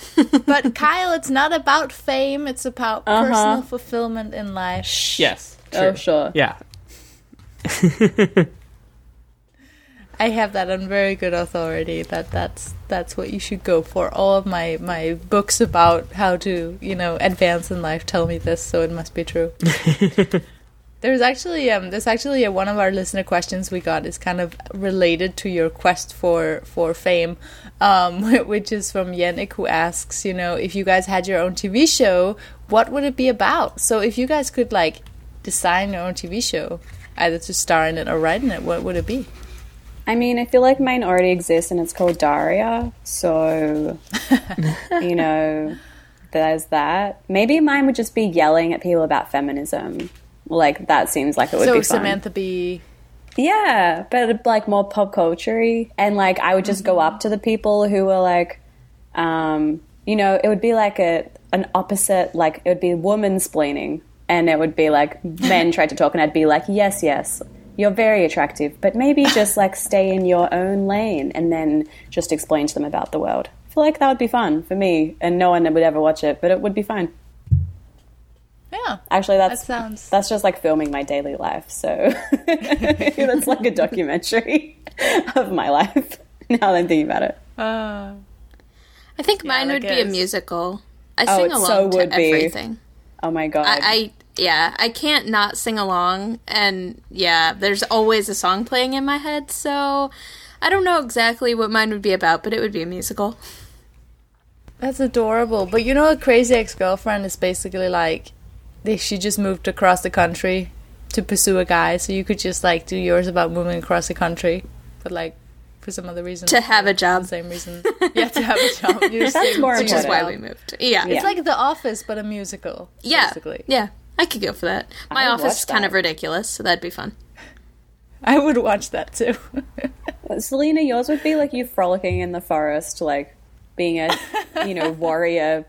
But Kyle, it's not about fame; it's about Uh-huh. personal fulfillment in life. yes. Oh, sure. Yeah. I have that on very good authority that that's that's what you should go for. All of my my books about how to you know advance in life tell me this, so it must be true. There's actually um there's actually a, one of our listener questions we got is kind of related to your quest for for fame, um, which is from Yannick who asks you know if you guys had your own TV show, what would it be about? So if you guys could like design your own TV show, either to star in it or write in it, what would it be? I mean, I feel like mine already exists and it's called Daria. So, you know, there's that. Maybe mine would just be yelling at people about feminism. Like, that seems like it would so be fun. Samantha Bee. Yeah, but like more pop culture And like, I would just go up to the people who were like, um, you know, it would be like a an opposite, like, it would be woman splaining. And it would be like men tried to talk, and I'd be like, yes, yes, you're very attractive, but maybe just like stay in your own lane and then just explain to them about the world. I feel like that would be fun for me, and no one would ever watch it, but it would be fun. Yeah. Actually, that's That sounds- that's just like filming my daily life. So that's like a documentary of my life. Now that I'm thinking about it. Uh, I think mine would be a musical. I Oh, sing it along so to be. everything. Oh my god! I, I yeah, I can't not sing along, and yeah, there's always a song playing in my head. So I don't know exactly what mine would be about, but it would be a musical. that's adorable. But you know, a crazy ex girlfriend is basically like, they, she just moved across the country to pursue a guy. So you could just like do yours about moving across the country, but like for some other reason. To have a job. The same reason. Yeah, to have a job. You just That's more stay which is why we moved. Yeah. Yeah. It's like The Office, but a musical. Yeah. Basically. Yeah. I could go for that. My would office is kind that. of ridiculous, so that'd be fun. I would watch that too. Uh, Selena, yours would be like you frolicking in the forest, like being a, you know, warrior.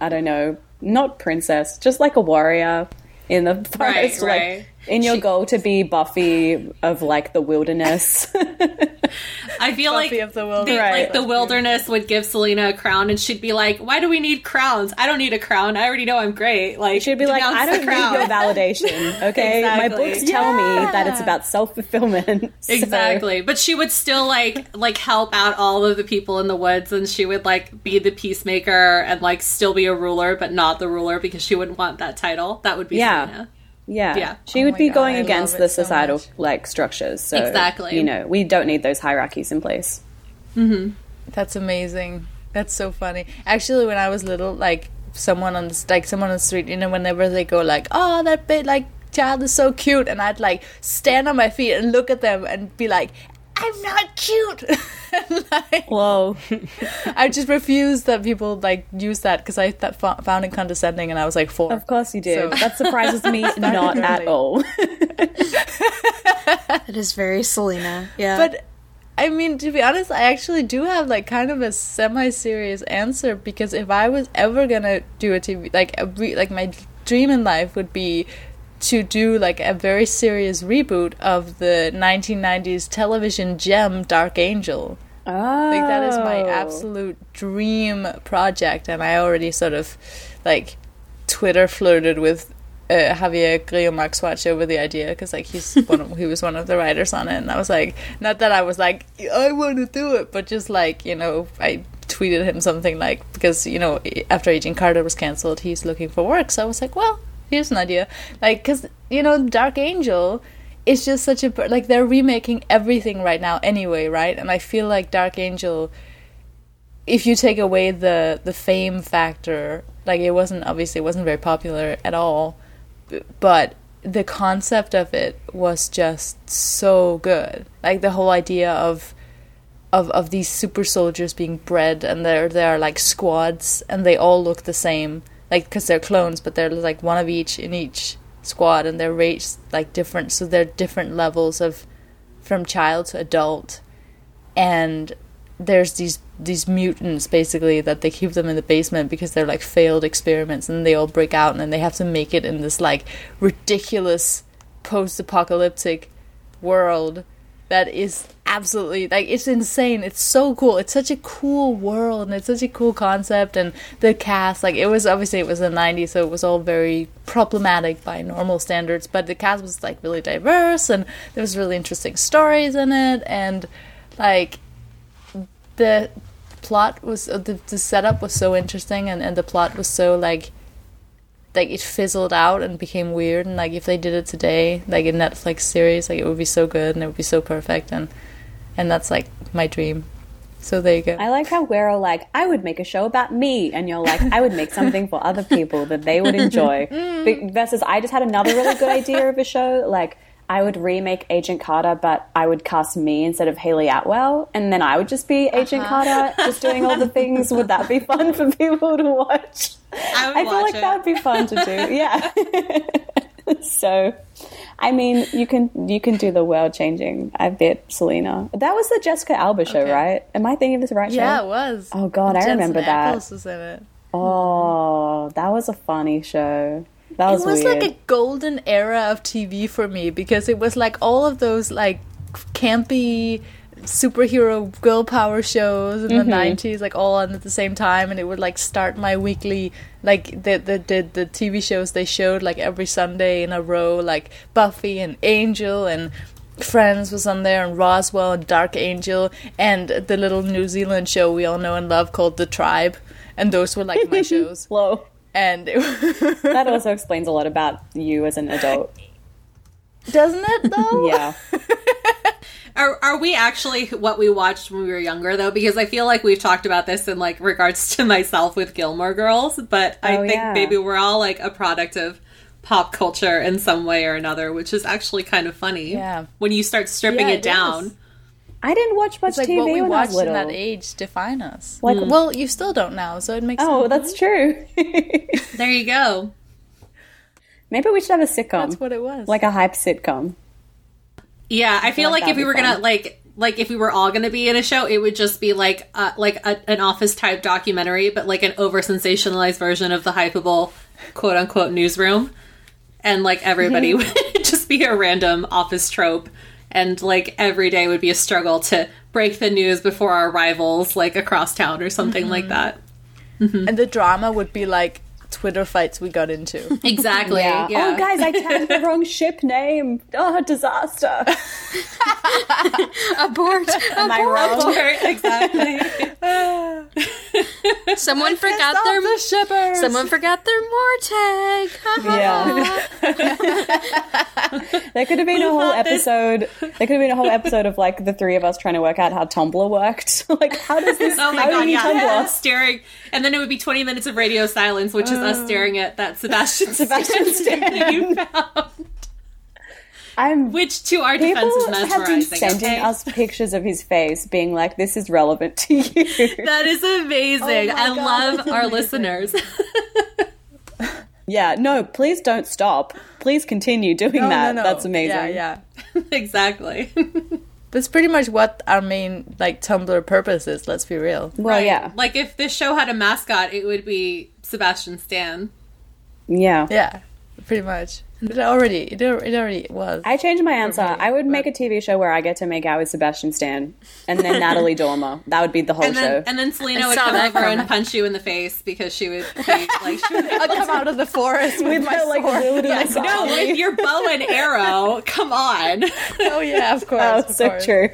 I don't know, not princess, just like a warrior in the forest, right. like in your goal to be Buffy of like the wilderness. I feel like, of the the, Wilderness. like the wilderness would give Selena a crown, and she'd be like, "Why do we need crowns? I don't need a crown. I already know I'm great." Like She'd be like, I don't need your validation, okay? My Exactly. books tell me that it's about self fulfillment. Exactly, but she would still like like help out all of the people in the woods, and she would like be the peacemaker and like still be a ruler, but not the ruler because she wouldn't want that title. That would be Yeah. Selena. Yeah. Yeah. She Oh would be God, going I against the societal much. like structures. So Exactly. You know, we don't need those hierarchies in place. Mm-hmm. That's amazing. That's so funny. Actually, when I was little, like someone on the like someone on the street, you know, whenever they go like, "Oh, that bit like child is so cute," and I'd like stand on my feet and look at them and be like, "I'm not cute." Like, Whoa. I just refused that people like use that because I th- found it condescending, and I was like four. Of course you did. So- that surprises me not at all. It is very Selena. Yeah. But I mean, to be honest, I actually do have like kind of a semi-serious answer because if I was ever gonna do a TV, like a re- like my dream in life would be to do like a very serious reboot of the 1990s television gem Dark Angel. Oh. Like that is my absolute dream project, and I already sort of like Twitter flirted with uh, Javier Grillo Marxuach over the idea because like he's one of, he was one of the writers on it, and I was like, not that I was like I want to do it, but just like you know I tweeted him something like because you know after Agent Carter was canceled, he's looking for work, so I was like, well, here's an idea, like because you know Dark Angel is just such a like they're remaking everything right now anyway, right? And I feel like Dark Angel if you take away the the fame factor, like it wasn't obviously it wasn't very popular at all, but the concept of it was just so good. Like the whole idea of of of these super soldiers being bred and they're they're like squads and they all look the same like because they're clones but they're like one of each in each squad and they're raised like different so they're different levels of from child to adult. And there's these these mutants basically that they keep them in the basement because they're like failed experiments and they all break out and then they have to make it in this like ridiculous post-apocalyptic world that is absolutely like it's insane. It's so cool. It's such a cool world and it's such a cool concept and the cast like it was obviously it was the 90s so it was all very problematic by normal standards but the cast was like really diverse and there was really interesting stories in it and like the plot was uh, the, the setup was so interesting and, and the plot was so like like it fizzled out and became weird and like if they did it today like a netflix series like it would be so good and it would be so perfect and and that's like my dream so there you go I like how we're all like, I would make a show about me, and you're like, I would make something for other people that they would enjoy. Mm. Be- Versus, I just had another really good idea of a show. Like, I would remake Agent Carter, but I would cast me instead of Hayley Atwell, and then I would just be uh-huh. Agent Carter, just doing all the things. Would that be fun for people to watch? I would I feel watch like it. that would be fun to do. Yeah. so, I mean, you can you can do the world changing. I bet Selena. That was the Jessica Alba show, Okay. right? Am I thinking of this right? yeah show? it was Oh, God, I Jensen remember that. Ackles was in it Oh, that was a funny show. That was, it was weird. like a golden era of TV for me because it was like all of those like campy superhero girl power shows in the mm-hmm. 90s like all on at the same time and it would like start my weekly like the, the the the TV shows they showed like every Sunday in a row like Buffy and Angel and Friends was on there and Roswell and Dark Angel and the little New Zealand show we all know and love called The Tribe and those were like my shows Whoa. And it, That also explains a lot about you as an adult. doesn't it though Yeah. Are, are we actually what we watched when we were younger though? Because I feel like we've talked about this in like regards to myself with Gilmore Girls, but I Oh, think yeah. maybe we're all like a product of pop culture in some way or another, which is actually kind of funny. Yeah. When you start stripping Yeah, it, it down. Is. I didn't watch much It's like TV what we when I was watched in that age define us. Like- well, you still don't now, so it makes Oh, sense. that's true. There you go. Maybe we should have a sitcom, That's what it was. like a hype sitcom. Yeah, I feel like like if we be were gonna like like if we were all gonna be in a show, it would just be like uh, like a, an office type documentary, but like an over sensationalized version of the Hypable quote unquote newsroom, and like everybody would just be a random office trope, and like every day would be a struggle to break the news before our rivals like across town or something like mm-hmm. that. and the drama would be like Twitter fights we got into. Exactly. Yeah. Yeah. Oh, guys, I tagged the wrong ship name. Oh, disaster. Abort! Am I wrong? exactly. Someone forgot their the shippers. someone forgot their Mortag. Yeah. there could have been a whole episode. There could have been a whole episode of like the three of us trying to work out how Tumblr worked. like, how does this? Oh my how do god, you yeah. Tumblr? Staring and then it would be twenty minutes of radio silence, which is us staring at that Sebastian Sebastian Stan that you found. I'm. Which to our defense is have been mesmerizing. sending okay? us pictures of his face, being like, "This is relevant to you." That is amazing. Oh I God, love our amazing. listeners. yeah. No, please don't stop. Please continue doing No, that. no, no. That's amazing. Yeah, yeah. exactly. That's pretty much what our main like Tumblr purpose is. Let's be real. Well, Right. yeah. Like if this show had a mascot, it would be Sebastian Stan. Yeah. Yeah, pretty much. It already, it, already was. I changed my answer. I would make a TV show where I get to make out with Sebastian Stan and then Natalie Dormer. That would be the whole And show. and then Selena I would come over and punch you in the face because she would be like, she would I'll come out of the forest with my like sword. wilderness no, army. with your bow and arrow. Come on. Oh yeah, of course. Oh, of so course. true.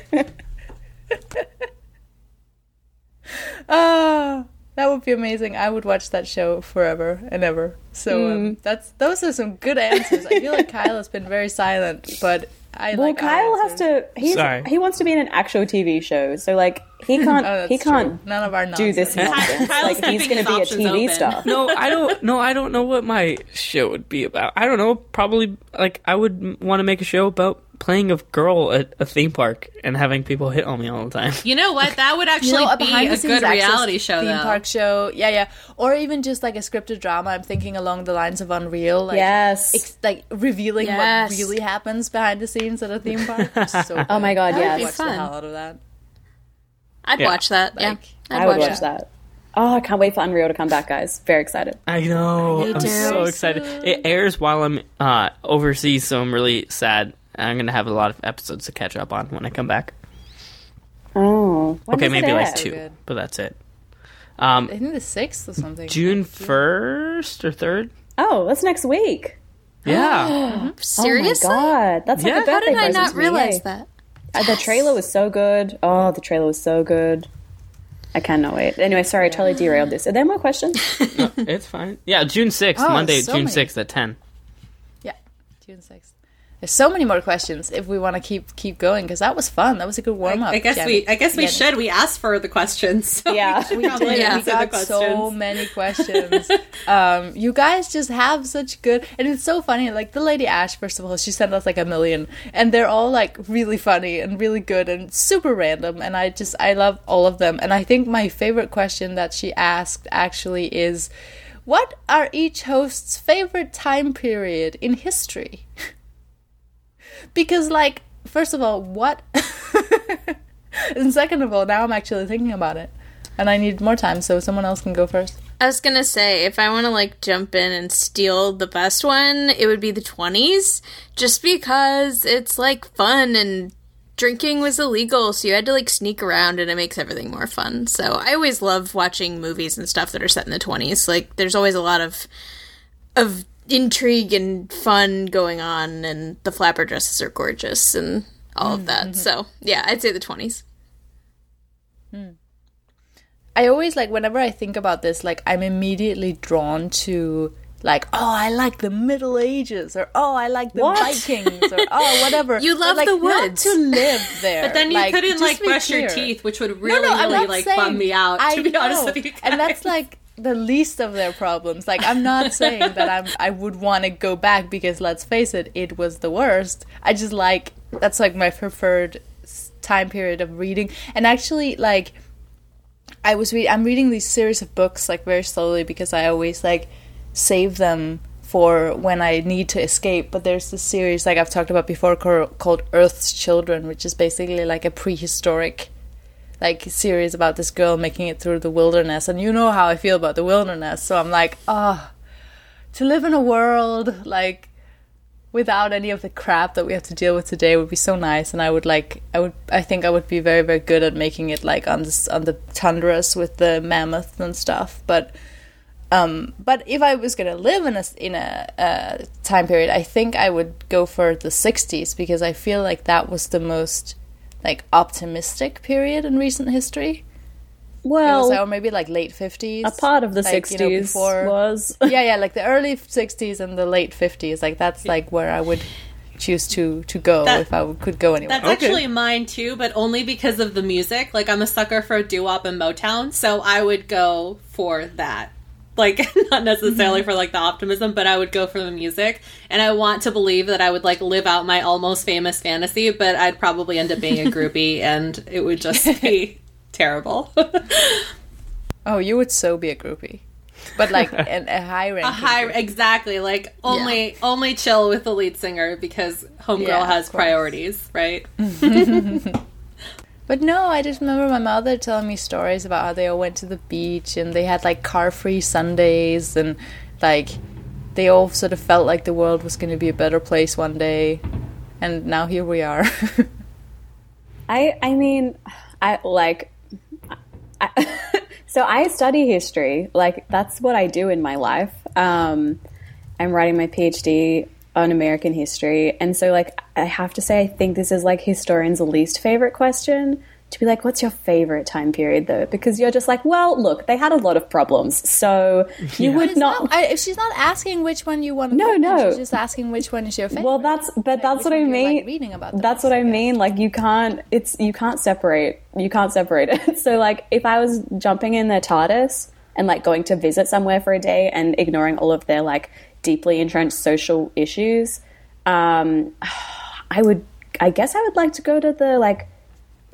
Ah, that would be amazing. I would watch that show forever and ever. So Hmm. um, that's those are some good answers. I feel like Kyle has been very silent, but I well, like Kyle has to. He's, Sorry. he wants to be in an actual TV show, so like he can't. Oh, he can't true. None of our do this nonsense. nonsense. Kyle's like he's going to be a options TV open. star. No, I don't. No, I don't know what my show would be about. I don't know. Probably like I would want to make a show about playing a girl at a theme park and having people hit on me all the time. You know what? That would actually You know, a be a good reality show, theme though. park show. Yeah, yeah, or even just like a scripted drama. I'm thinking along the lines of Unreal. Like, Yes. ex- like revealing Yes. what really happens behind the scenes at a theme park. So Oh my god, yeah, would yes. be watch the fun. hell out of that. I'd Yeah. watch that. yeah, Like, I'd I would watch watch that. that. Oh, I can't wait for Unreal to come back, guys. Very excited. I know. Me I'm too. so excited. It airs while I'm uh, overseas, so I'm really sad. I'm gonna have a lot of episodes to catch up on when I come back. Oh, when okay, maybe like two, good. but that's it. Um, I think the sixth or something. June first or third. Oh, that's next week. Yeah. Seriously? Oh my god, that's Yeah. like a How did I not realize yay. that? Uh, The trailer was so good. Oh, the trailer was so good. I cannot wait. Anyway, sorry, I totally derailed this. Are there more questions? it's fine. Yeah, June sixth, Oh, Monday, so June many. sixth at ten. Yeah, June sixth. There's so many more questions if we want to keep keep going because that was fun. That was a good warm up. I guess we. I guess we Yeah. should. We asked for the questions. So Yeah. we, We. Yeah. We got so many questions. um, you guys just have such good, and it's so funny. Like the lady Ash, first of all, she sent us like a million, and they're all like really funny and really good and super random. And I just I love all of them. And I think my favorite question that she asked actually is, "What are each host's favorite time period in history?" because like first of all, what? and second of all, now I'm actually thinking about it. And I need more time, so someone else can go first. I was gonna say, if I want to like jump in and steal the best one, it would be the 20s, just because it's like fun and drinking was illegal, so you had to like sneak around and it makes everything more fun. So I always love watching movies and stuff that are set in the 20s. Like there's always a lot of of intrigue and fun going on and the flapper dresses are gorgeous and all of hmm, that. Hmm, hmm. So, yeah, I'd say the 20s. I always like whenever I think about this, like I'm immediately drawn to like, oh, I like the Middle Ages, or oh, I like the What? Vikings, or oh, whatever. You love But, like, the not woods. to live there. But then you Like, couldn't like be brush your teeth, which would really, no, I'm really like saying- bum me out. I To be honest with you, guys. and that's like the least of their problems. Like I'm not saying that I'm I would want to go back because let's face it, it was the worst. I just like that's like my preferred time period of reading. And actually, like, I was read. I'm reading these series of books like very slowly because I always like save them for when I need to escape. But there's this series like I've talked about before called Earth's Children, which is basically like a prehistoric like series about this girl making it through the wilderness. And you know how I feel about the wilderness, so I'm like, ah, to live in a world like without any of the crap that we have to deal with today would be so nice. And i would like i would i think i would be very very good at making it like on this on the tundras with the mammoths and stuff. But um but if i was gonna live in a in a uh, time period i think i would go for the 60s because i feel like that was the most like optimistic period in recent history It was, Well, or maybe like late 50s a part of the like, you know, 60s before- was. yeah, yeah, like the early '60s and the late '50s. Like that's like where I would choose to to go That- if I could go anywhere. That's actually mine too, but only because of the music. Like I'm a sucker for doo-wop and Motown, so I would go for that. Like not necessarily Mm-hmm. for like the optimism, but I would go for the music. And I want to believe that I would like live out my almost famous fantasy, but I'd probably end up being a groupie and it would just be terrible. oh, you would so be a groupie, but like an, a high rank. a high exactly like only only chill with the lead singer because homegirl Yeah, has course. priorities, right? But no, I just remember my mother telling me stories about how they all went to the beach and they had like car-free Sundays and like they all sort of felt like the world was going to be a better place one day. And now here we are. I I mean, I like. I, so I study history. Like that's what I do in my life. Um, I'm writing my PhD on American history, and so like I have to say, I think this is like historians' least favorite question. To be like, what's your favorite time period though? Because you're just like, well, look, they had a lot of problems, so you would not. not- I, she's not asking which one you want to No, pick, no. She's just asking which one is your favorite. Well, that's but that's which what I one you're, like, mean. reading about the that's most, what I I mean. Like you can't. It's you can't separate. You can't separate it. so like if I was jumping in their TARDIS and like going to visit somewhere for a day and ignoring all of their like deeply entrenched social issues, um, I would. I guess I would like to go to the like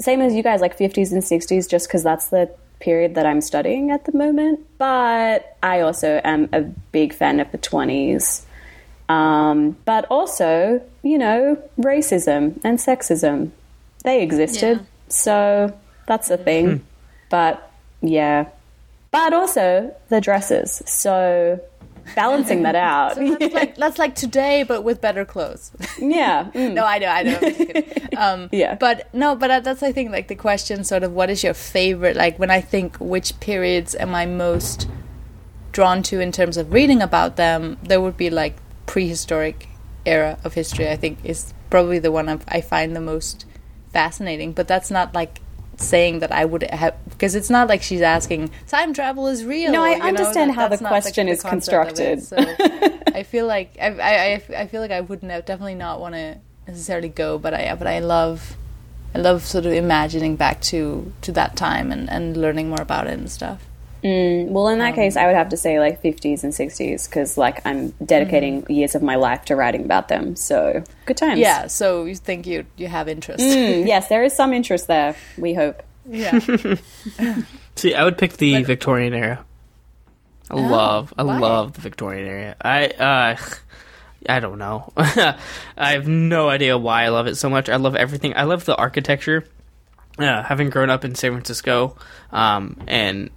same as you guys, like 50s and 60s, just because that's the period that I'm studying at the moment. But I also am a big fan of the 20s. Um, but also, you know, racism and sexism, they existed. Yeah. So that's a thing. But yeah. But also the dresses. So balancing that out. that's like that's like today, but with better clothes. yeah. mm. no, I know, I know. I'm just kidding. Um, Yeah. but no, but that's I think like the question, sort of, what is your favorite? Like when I think which periods am I most drawn to in terms of reading about them, there would be like prehistoric era of history. I think is probably the one I've, I find the most fascinating. But that's not like saying that I would have because it's not like she's asking time travel is real. No, I know, understand that- how the not question is concept of it. constructed. So I feel like I, I, I, I feel like I would not definitely not want to necessarily go, but I but I love I love sort of imagining back to to that time and and learning more about it and stuff. Well, in that case, I would have to say like 50s and 60s because like I'm dedicating years of my life to writing about them. So good times. Yeah, so you think you you have interest? Mm, yes, there is some interest there. We hope. Yeah, See, I would pick the Victorian era. I love, I why? love the Victorian era. I, uh, I don't know. I have no idea why I love it so much. I love everything. I love the architecture. Yeah, having grown up in San Francisco, um, and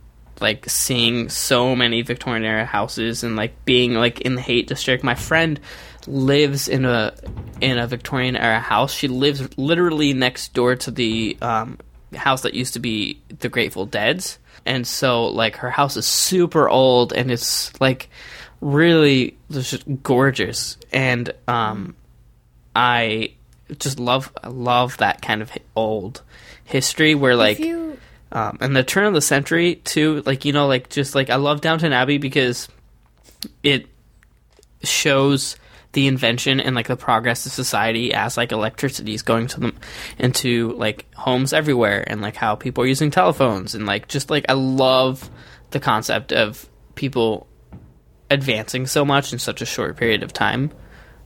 like seeing so many Victorian era houses and like being like in the Haight district. My friend lives in a in a Victorian era house. She lives literally next door to the um, house that used to be the Grateful Dead's, and so like her house is super old and it's like really just gorgeous. And um, I just love love that kind of old history where like um, and the turn of the century too like you know like just like i love downton abbey because it shows the invention and like the progress of society as like electricity is going to them into like homes everywhere and like how people are using telephones and like just like i love the concept of people advancing so much in such a short period of time.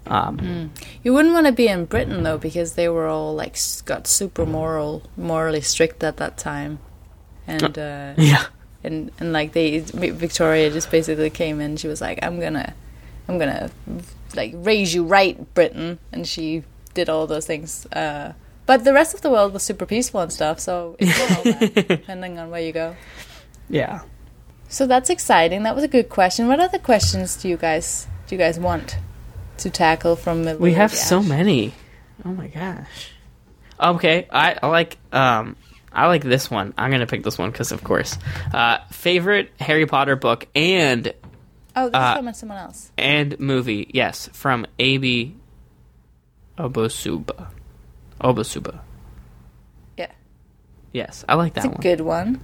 Um, You wouldn't want to be in Britain though, because they were all like got super moral, morally strict at that time, and uh, Yeah. and and like they Victoria just basically came in. She was like, "I'm gonna, I'm gonna like raise you right, Britain," and she did all those things. Uh, but the rest of the world was super peaceful and stuff, so it's all bad, depending on where you go. Yeah. So that's exciting. That was a good question. What other questions do you guys do you guys want to tackle from the? We have so many. Oh my gosh. Okay, I, I like um I like this one. I'm gonna pick this one because of course. Uh, favorite Harry Potter book and Oh, this Uh, is from someone else. and movie. Yes, from A.B. Obosuba. Obosuba. Yeah, Yes, I like that it's a one. good one.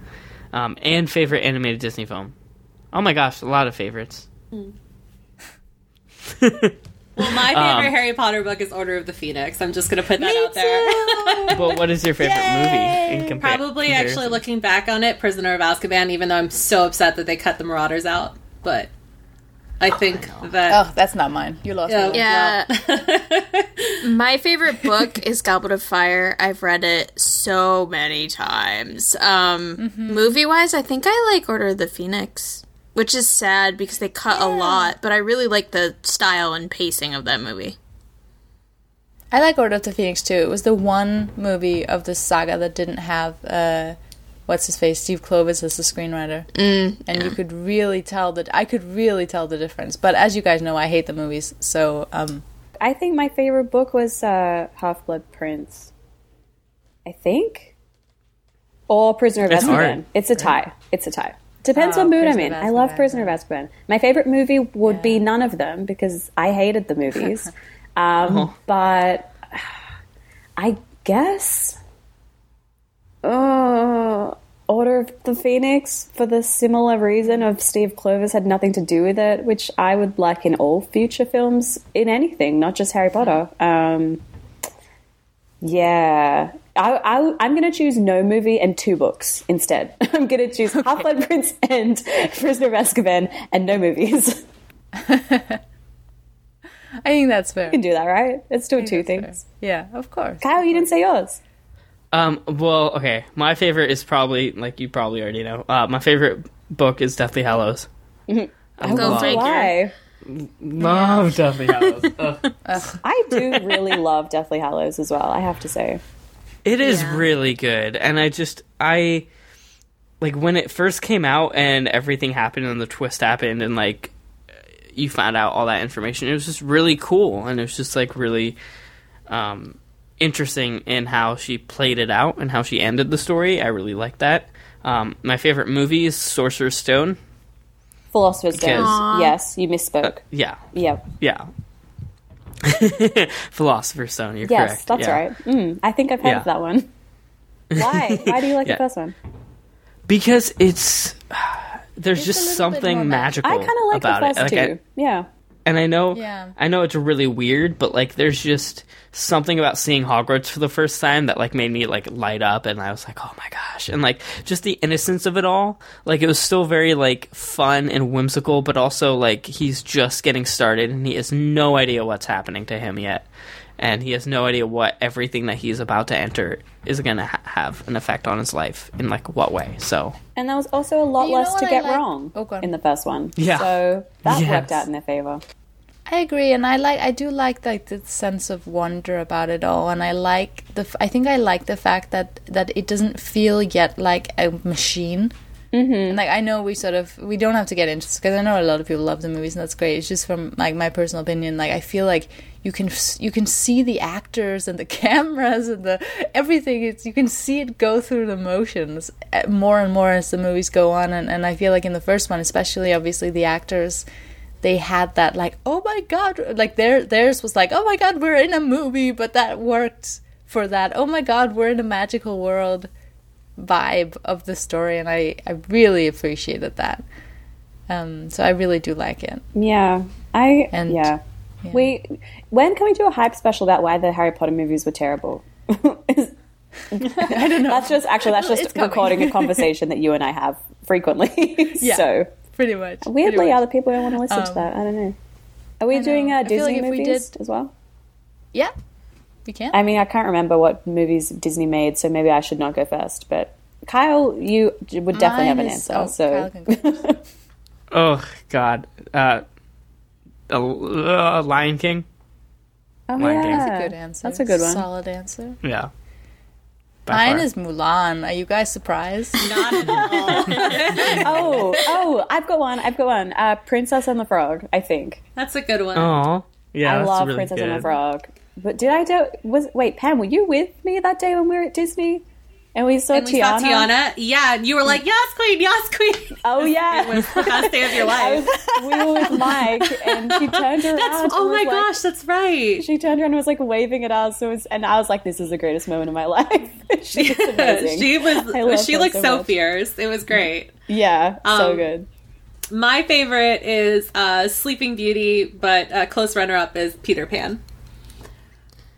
Um, and favorite animated Disney film. Oh my gosh, a lot of favorites. Well, my favorite Um, Harry Potter book is Order of the Phoenix. I'm just going to put that out there. but what is your favorite movie in compa- Probably actually looking back on it, Prisoner of Azkaban, even though I'm so upset that they cut the Marauders out. But I think that. Oh, that's not mine. You lost Oh, me. Yeah. My favorite book is Goblet of Fire. I've read it so many times. Um, Movie wise, I think I like Order of the Phoenix, which is sad because they cut a lot, but I really like the style and pacing of that movie. I like Order of the Phoenix too. It was the one movie of the saga that didn't have uh, what's his face, Steve Kloves as the screenwriter, mm, and you could really tell that I could really tell the difference. But as you guys know, I hate the movies, so um, I think my favorite book was uh, Half Blood Prince. I think, or Prisoner of It's Azkaban. It's a tie. It's a tie. Depends Oh, what mood I'm in. I love Prisoner of Azkaban. My favorite movie would be none of them because I hated the movies. um, But I guess uh, Order of the Phoenix for the similar reason of Steve Kloves had nothing to do with it, which I would like in all future films in anything, not just Harry Potter. Um, yeah. I, I, I'm going to choose no movie and two books instead. I'm going to choose Half Blood Prince and Prisoner of Azkaban and no movies. I think that's fair. You can do that, right? Let's do two That's fair. things. Yeah, of course. Kyle, you didn't say yours. Um, well, okay. My favorite is probably like you probably already know. Uh, my favorite book is Deathly Hallows. I Go love, figure. Why? love Deathly Hallows. Ugh. I do really love Deathly Hallows as well, I have to say. It is Yeah. really good, and I just I like when it first came out and everything happened and the twist happened and like you found out all that information. It was just really cool, and it was just like really um, interesting in how she played it out and how she ended the story. I really like that. Um, my favorite movie is Sorcerer's Stone. Philosopher's Stone. Yes, you misspoke. Yeah, Yep. yeah. Philosopher's Stone. You're Yes, correct. that's yeah. right. Mm, I think I've heard Yeah. of that one. Why? Why do you like Yeah. the first one? because it's there's It's just something magical. I kind of like the first it. Like, two. I- yeah. And I know, Yeah. I know it's really weird, but like, there's just something about seeing Hogwarts for the first time that like made me like light up, and I was like, oh my gosh, and like just the innocence of it all. Like, it was still very like fun and whimsical, but also like he's just getting started, and he has no idea what's happening to him yet, and he has no idea what everything that he's about to enter is going to ha- have an effect on his life in like what way. So And there was also a lot less to I get like- wrong Oh, in the first one. Yeah. So that Yes. worked out in their favor. I agree, and I like I do like like the sense of wonder about it all, and I like the f- I think I like the fact that that it doesn't feel yet like a machine. Mm-hmm. And like I know we sort of we don't have to get into this because I know a lot of people love the movies and that's great. It's just from like my personal opinion. Like I feel like you can you can see the actors and the cameras and the everything. It's you can see it go through the motions uh, more and more as the movies go on. And and I feel like in the first one, especially obviously the actors they had that like oh my god like their theirs was like oh my god we're in a movie but that worked for that oh my god we're in a magical world vibe of the story and i i really appreciated that um so i really do like it Yeah. I And- yeah. yeah. We when can we do a hype special about why the Harry Potter movies were terrible? I don't know that's just actually that's just recording a conversation that you and I have frequently. Yeah. So pretty much weirdly, pretty much. other people don't want to listen to Um, that. I don't know. Are we doing uh, Disney like movies did- as well? Yeah, we can. I mean, I can't remember what movies Disney made, so maybe I should not go first. But Kyle, you would definitely have an is- answer. oh, so Kyle can go first. Oh God, uh, uh, Lion King. oh, Lion yeah. King's That's a good answer. That's a good one. Solid answer. Yeah. By Mine far. is Mulan. Are you guys surprised? Not at all. Oh, oh, I've got one. I've got one. Uh, Princess and the Frog. I think That's a good one. Oh, yeah. I that's love really Princess and the. Frog. But did I do? Was wait, Pam? Were you with me that day when we were at Disney and we saw and we Tiana? saw Tiana. Yeah, and you were like, "Yes, queen, yes, queen." Oh yeah, It was the best day of your life. was, we were with Mike, and she turned around. That's oh was my like- gosh, that's right. She turned around and was like waving at us, so it was, and I was like, "This is the greatest moment of my life." She's amazing. she was. She looked so so fierce. It was great. yeah, so Um, good. My favorite is uh, Sleeping Beauty, but uh, close runner-up is Peter Pan.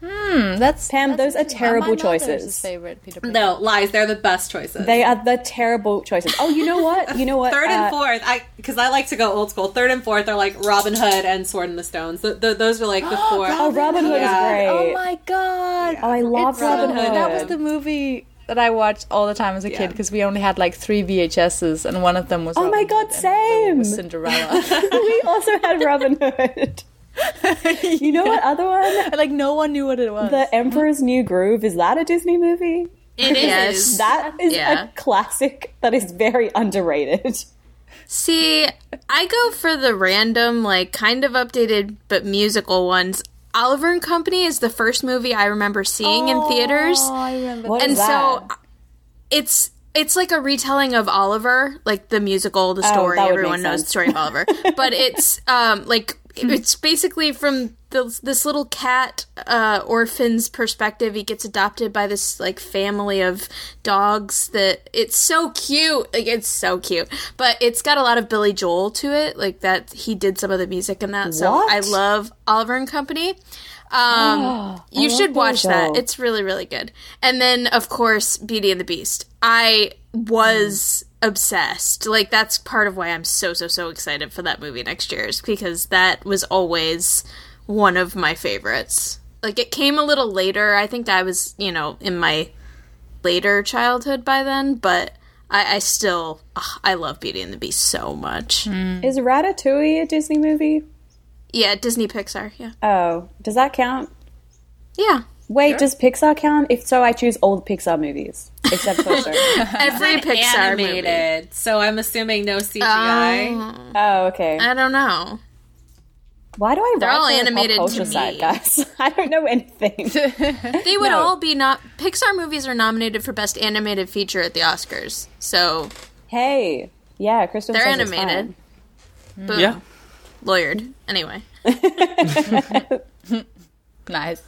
Hmm, that's Pam, that's those are terrible My choices. Favorite Peter Pan. No lies, they're the best choices. They are the terrible choices. Oh, you know what? You know what? Third and Uh, fourth, I because I like to go old school. Third and fourth are like Robin Hood and Sword in the Stones. Th th those are like the four. Oh, Robin Hood Yeah. is great. Oh my god! Oh, I love It's Robin so- Hood. That was the movie that I watched all the time as a Yeah. kid because we only had like three VHSs, and one of them was Oh my God, Hood, and was same. Cinderella. we also had Robin Hood. You know what other one? Like no one knew what it was. The Emperor's New Groove. Is that a Disney movie? It is. Yes. That is Yeah. a classic that is very underrated. See, I go for the random, like kind of updated but musical ones. Oliver and Company is the first movie I remember seeing in theaters. Oh, I remember. What that. is and that? so it's it's like a retelling of Oliver, like the musical, the story. Oh, Everyone knows the story of Oliver, but it's um like it's basically from the, this little cat uh, orphan's perspective. He gets adopted by this like family of dogs. That it's so cute, like it's so cute, but it's got a lot of Billy Joel to it. Like that, he did some of the music in that. So I love Oliver and Company. Um, you should watch that. It's really, really good. And then, of course, Beauty and the Beast. I was obsessed. Like, that's part of why I'm so, so, so excited for that movie next year, is because that was always one of my favorites. Like, it came a little later. I think I was, you know, in my later childhood by then, but I, I still, ugh, I love Beauty and the Beast so much. Hmm. Is Ratatouille a Disney movie? Yeah, Disney Pixar. Yeah. Oh, does that count? Yeah. Wait, does Pixar count? If so, I choose all the Pixar movies except Toy Story. Every Pixar movie. so I'm assuming no CGI. Oh, um, oh, okay. I don't know. Why do I They're all for the animated pop to culture side, me. guys? I don't know anything. They would No. all be not. Pixar movies are nominated for best animated feature at the Oscars. So hey, yeah, Kristen they're says it's animated. fine. Boom. Yeah. Lawyered. Anyway. nice.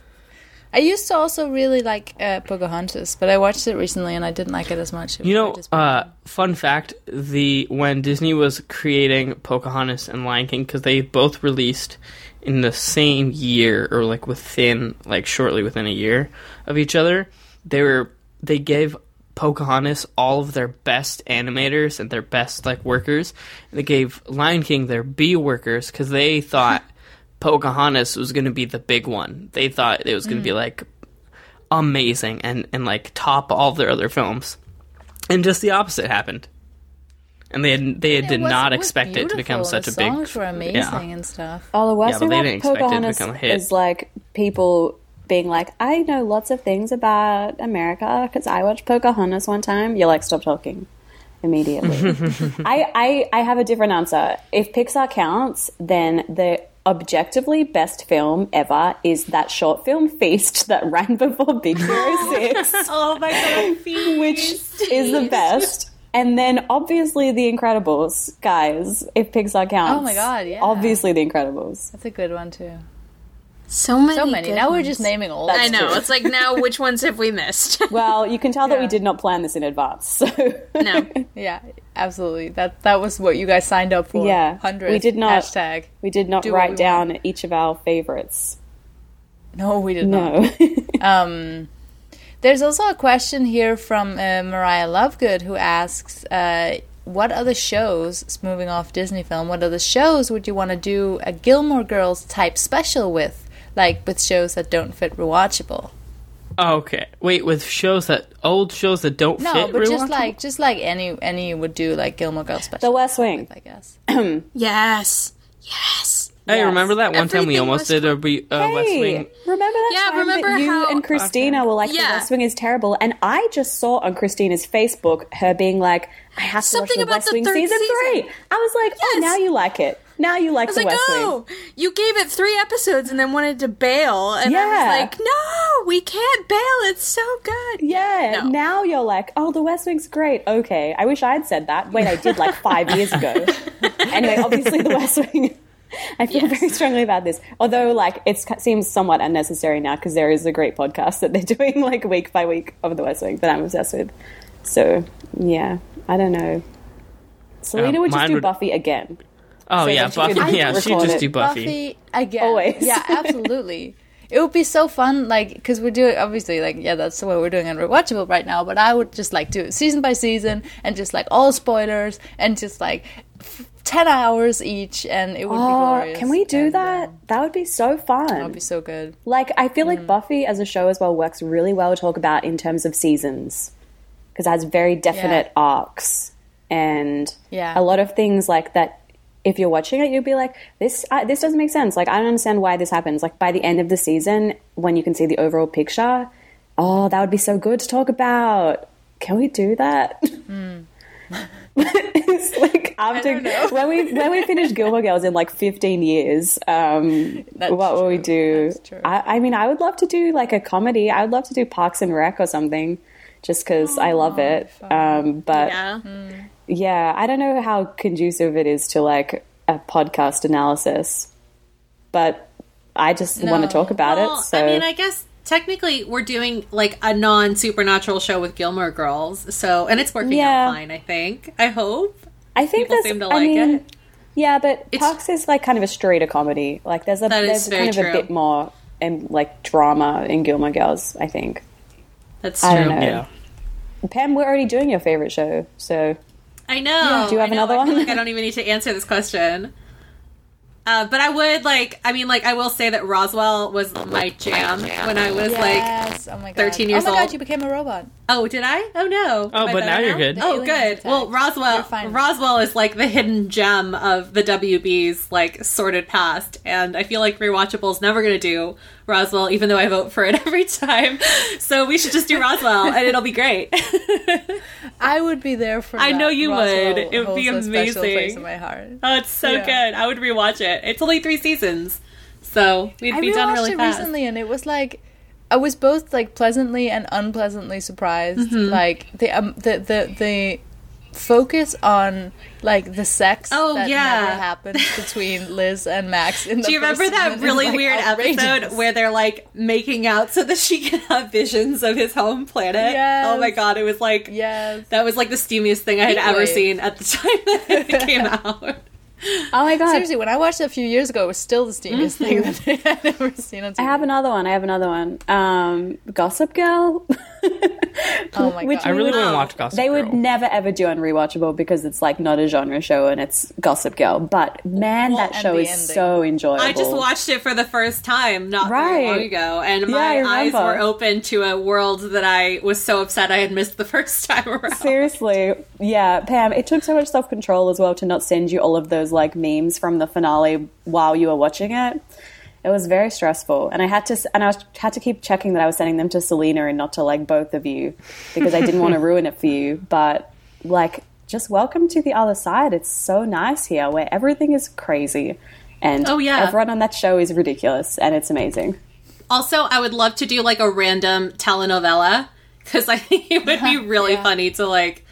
I used to also really like uh, Pocahontas, but I watched it recently and I didn't like it as much. It You know, uh, fun fact: the when Disney was creating Pocahontas and Lion King, because they both released in the same year or like within like shortly within a year of each other, they were they gave Pocahontas all of their best animators and their best like workers. They gave Lion King their B workers because they thought Pocahontas was going to be the big one. They thought it was going to be mm. like amazing and and like top all their other films. And just the opposite happened. And they had, they It did was- not it expect it to become beautiful, such the a big. songs were amazing and stuff. Oh, the worst Yeah, but thing they didn't expect it to Pocahontas become a hit. is like people being like, "I know lots of things about America because I watched Pocahontas one time." You're like, "Stop talking." Immediately, I, I I have a different answer. If Pixar counts, then the objectively best film ever is that short film Feast that ran before Big Hero Six. Oh my god, which is the best. And then obviously The Incredibles, guys. If Pixar counts, Oh my God, yeah. obviously The Incredibles. That's a good one too. So many. So many. good Now we're just naming all. That's I know. true. It's like now, which ones have we missed? Well, you can tell that we did not plan this in advance. So no. Yeah, absolutely. That that was what you guys signed up for. Yeah, hundred. we did not- hashtag. we did not Do write down each of our favorites. No, we did not. Um, there's also a question here from uh, Mariah Lovegood who asks, uh, what other shows, moving off Disney film, what other shows would you want to do a Gilmore Girls type special with? Like with shows that don't fit rewatchable. Okay, wait. With shows that old shows that don't No, fit, but just rewatchable? like just like any any would do like Gilmore Girls special. The West Wing. I guess. Yes. Yes. Hey, Yes. remember that one time we almost did a re- uh, West Wing? remember that Yeah, time remember that you how- and Christina were like, Yeah. the West Wing is terrible, and I just saw on Christina's Facebook her being like, I have to Something watch the about West the Wing season, season. three. I was like, oh, now you like it. Now you like I was the like, West Wing. oh, you gave it three episodes and then wanted to bail. And I was like, no, we can't bail. It's so good. Yeah, No. now you're like, oh, the West Wing's great. Okay, I wish I had said that. Wait, I did like five years ago. anyway, obviously the West Wing. I feel Yes. very strongly about this. Although, like, it seems somewhat unnecessary now because there is a great podcast that they're doing like week by week of the West Wing that I'm obsessed with. So, yeah, I don't know. Selena Uh, would just do would- Buffy again. Oh So yeah, that you could Buffy. Yeah, she just it. do Buffy. Buffy again. Always. Yeah, absolutely. it would be so fun, like, because we're doing, obviously, like, yeah, that's what we're doing on Rewatchable right now, but I would just, like, do it season by season and just, like, all spoilers and just, like, f- 10 hours each, and it would be Oh, glorious. can we do And, that? That would be so fun. that would be so good. Like, I feel Mm. like Buffy as a show as well works really well to talk about in terms of seasons because it has very definite Yeah. arcs and Yeah. a lot of things like that. If you're watching it, you'd be like, "This, uh, this doesn't make sense." Like, I don't understand why this happens. Like by the end of the season, when you can see the overall picture, oh, that would be so good to talk about. Can we do that? Hmm. it's like after when we when we finish Gilmore Girls in like 15 years, um, what will we do? I, I mean, I would love to do like a comedy. I would love to do Parks and Rec or something, just because I love it. Um, but yeah. Yeah. I don't know how conducive it is to like a podcast analysis, but I just want to talk about Well, it. So I mean, I guess technically we're doing like a non supernatural show with Gilmore Girls, so and it's working Yeah. out fine. I think. I hope. I think people that's, seem to I like mean, it. Yeah, but It's- Parks is like kind of a straighter comedy. Like there's a there's very kind of true. a bit more and like drama in Gilmore Girls. I think. That's I true. don't know. Yeah. Pam, we're already doing your favorite show, so I know. Do you have know. another I feel one? like I don't even need to answer this question. Uh, but I would like. I mean, like I will say that Roswell was my jam when I was like. Oh my god. 13 years old. Oh my god, old. you became a robot. Oh, did I? Oh no. Oh, Am but better now you're good. Oh, good. Well, Roswell. Roswell is like the hidden gem of the WB's like sordid past, and I feel like rewatchable is never going to do Roswell, even though I vote for it every time. So we should just do Roswell, and it'll be great. I would be there for. I that. know you Roswell would. It would be holds a place amazing. in my heart. oh, it's so Yeah. good. I would rewatch it. It's only three seasons, so we'd I be done really it fast. recently, and it was like I was both like pleasantly and unpleasantly surprised. Mm-hmm. Like the um, the the the focus on like the sex Oh, that yeah. never happened between Liz and Max. In the Do you remember that is, really like, weird outrageous. episode where they're like making out so that she can have visions of his home planet? Yes. Oh my god, it was like Yes. that was like the steamiest thing I had ever Heatwave. seen at the time that it came out. Oh my god, Seriously, when I watched it a few years ago, it was still the steamiest thing that I had ever seen on TV. I have another one. I have another one. Um, Gossip Girl. Oh my Which god! I really want No. to watch Gossip They Girl. would never ever do on rewatchable because it's like not a genre show and it's Gossip Girl. But man, Well, that show is ending. so enjoyable. I just watched it for the first time not very Right. long ago, and Yeah, my eyes were open to a world that I was so upset I had missed the first time around. Seriously, yeah, Pam. It took so much self control as well to not send you all of those like memes from the finale while you were watching it. It was very stressful, and I had to and I was, had to keep checking that I was sending them to Selena and not to like both of you because I didn't want to ruin it for you. But like, just welcome to the other side. It's so nice here where everything is crazy, and Oh, yeah. everyone on that show is ridiculous, and it's amazing. Also, I would love to do like a random telenovela because I think it would be really Yeah. funny to like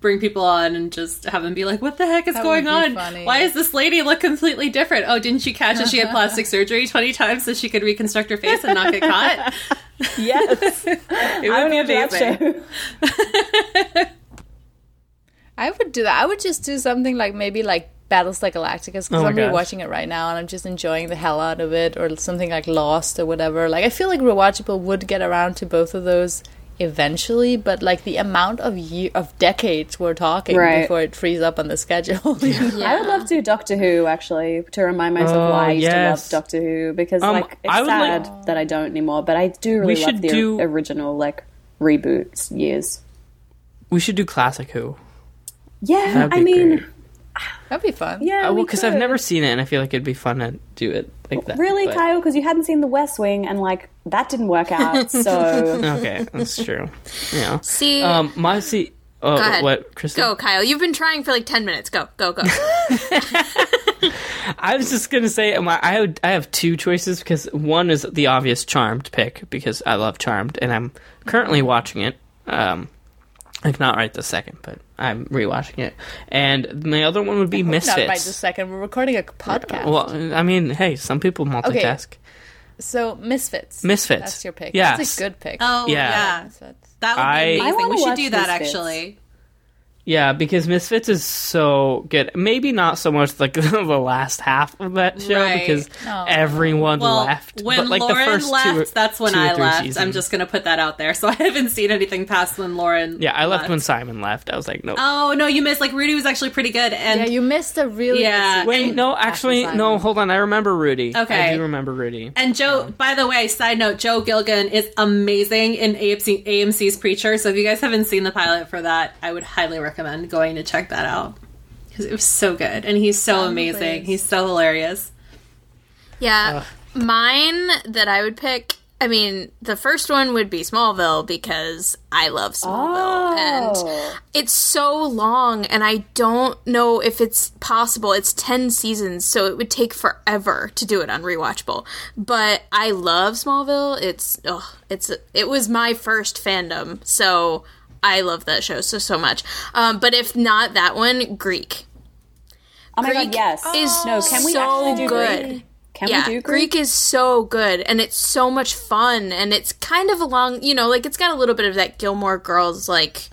bring people on and just have them be like, "What the heck is That going on? funny. Why does this lady look completely different? Oh, didn't she catch that she had plastic surgery twenty times so she could reconstruct her face and not get caught? Yes, It I would would be watch that amazing." show. I would do that. I would just do something like maybe like Battlestar Galactica because Oh I'm gosh. rewatching it right now and I'm just enjoying the hell out of it, or something like Lost or whatever. Like I feel like rewatchable would get around to both of those eventually, but like the amount of year of decades we're talking Right. before it frees up on the schedule. I would love to do Doctor Who actually to remind myself Oh, why I used yes. to love Doctor Who because Um, like it's I would like- sad that I don't anymore. But I do really We love the do- original like reboot years. We should do classic Who. Yeah, That'd be I mean, great. That'd be fun. yeah, Uh, well, because I've never seen it, and I feel like it'd be fun to do it like that. really, but- Kyle, because you hadn't seen The West Wing, and like that didn't work out. So Okay, that's true. Yeah. See, Um, my see. Oh, Go ahead. what, Kristen? go, Kyle. You've been trying for like 10 minutes. Go, go, go. I was just gonna say my I have, I have two choices because one is the obvious Charmed pick because I love Charmed and I'm currently watching it. Um, like not right this second, but I'm rewatching it. And my other one would be Misfits. Not right this second. We're recording a podcast. Well, I mean, hey, some people multitask. So Misfits. Misfits. That's your pick. Yes. That's a good pick. Oh Yeah. yeah, that would be I- amazing. I wanna we should watch do that Misfits. actually. Yeah, because Misfits is so good. Maybe not so much like the last half of that show Right. because Oh. everyone Well, left. when but like Lauren the first left, two, that's when I three left. I'm just gonna put that out there. So I haven't seen anything past when Lauren. yeah. I left when Simon left. I was like, nope. Oh no, you missed. Like Rudy was actually pretty good, and Yeah, you missed a really Yeah. good Wait, no, actually, no. Hold on, I remember Rudy. Okay. I do remember Rudy. And Joe, by the way, side note, Joe Gilgun is amazing in AMC, AMC's Preacher. So if you guys haven't seen the pilot for that, I would highly recommend going to check that out because it was so good, and he's so amazing. please. He's so hilarious. Yeah. Mine that I would pick, I mean, the first one would be Smallville because I love Smallville. Oh. And it's so long, and I don't know if it's possible. It's 10 seasons, so it would take forever to do it on Rewatchable. But I love Smallville. It's, ugh, it's, it was my first fandom, so I love that show so, so much. Um, but if not that one, Greek. oh my Greek god, yes. is no, can we so actually do good. Greek? Can yeah, we do Greek? Greek? is so good and it's so much fun and it's kind of along, you know, like it's got a little bit of that Gilmore Girls like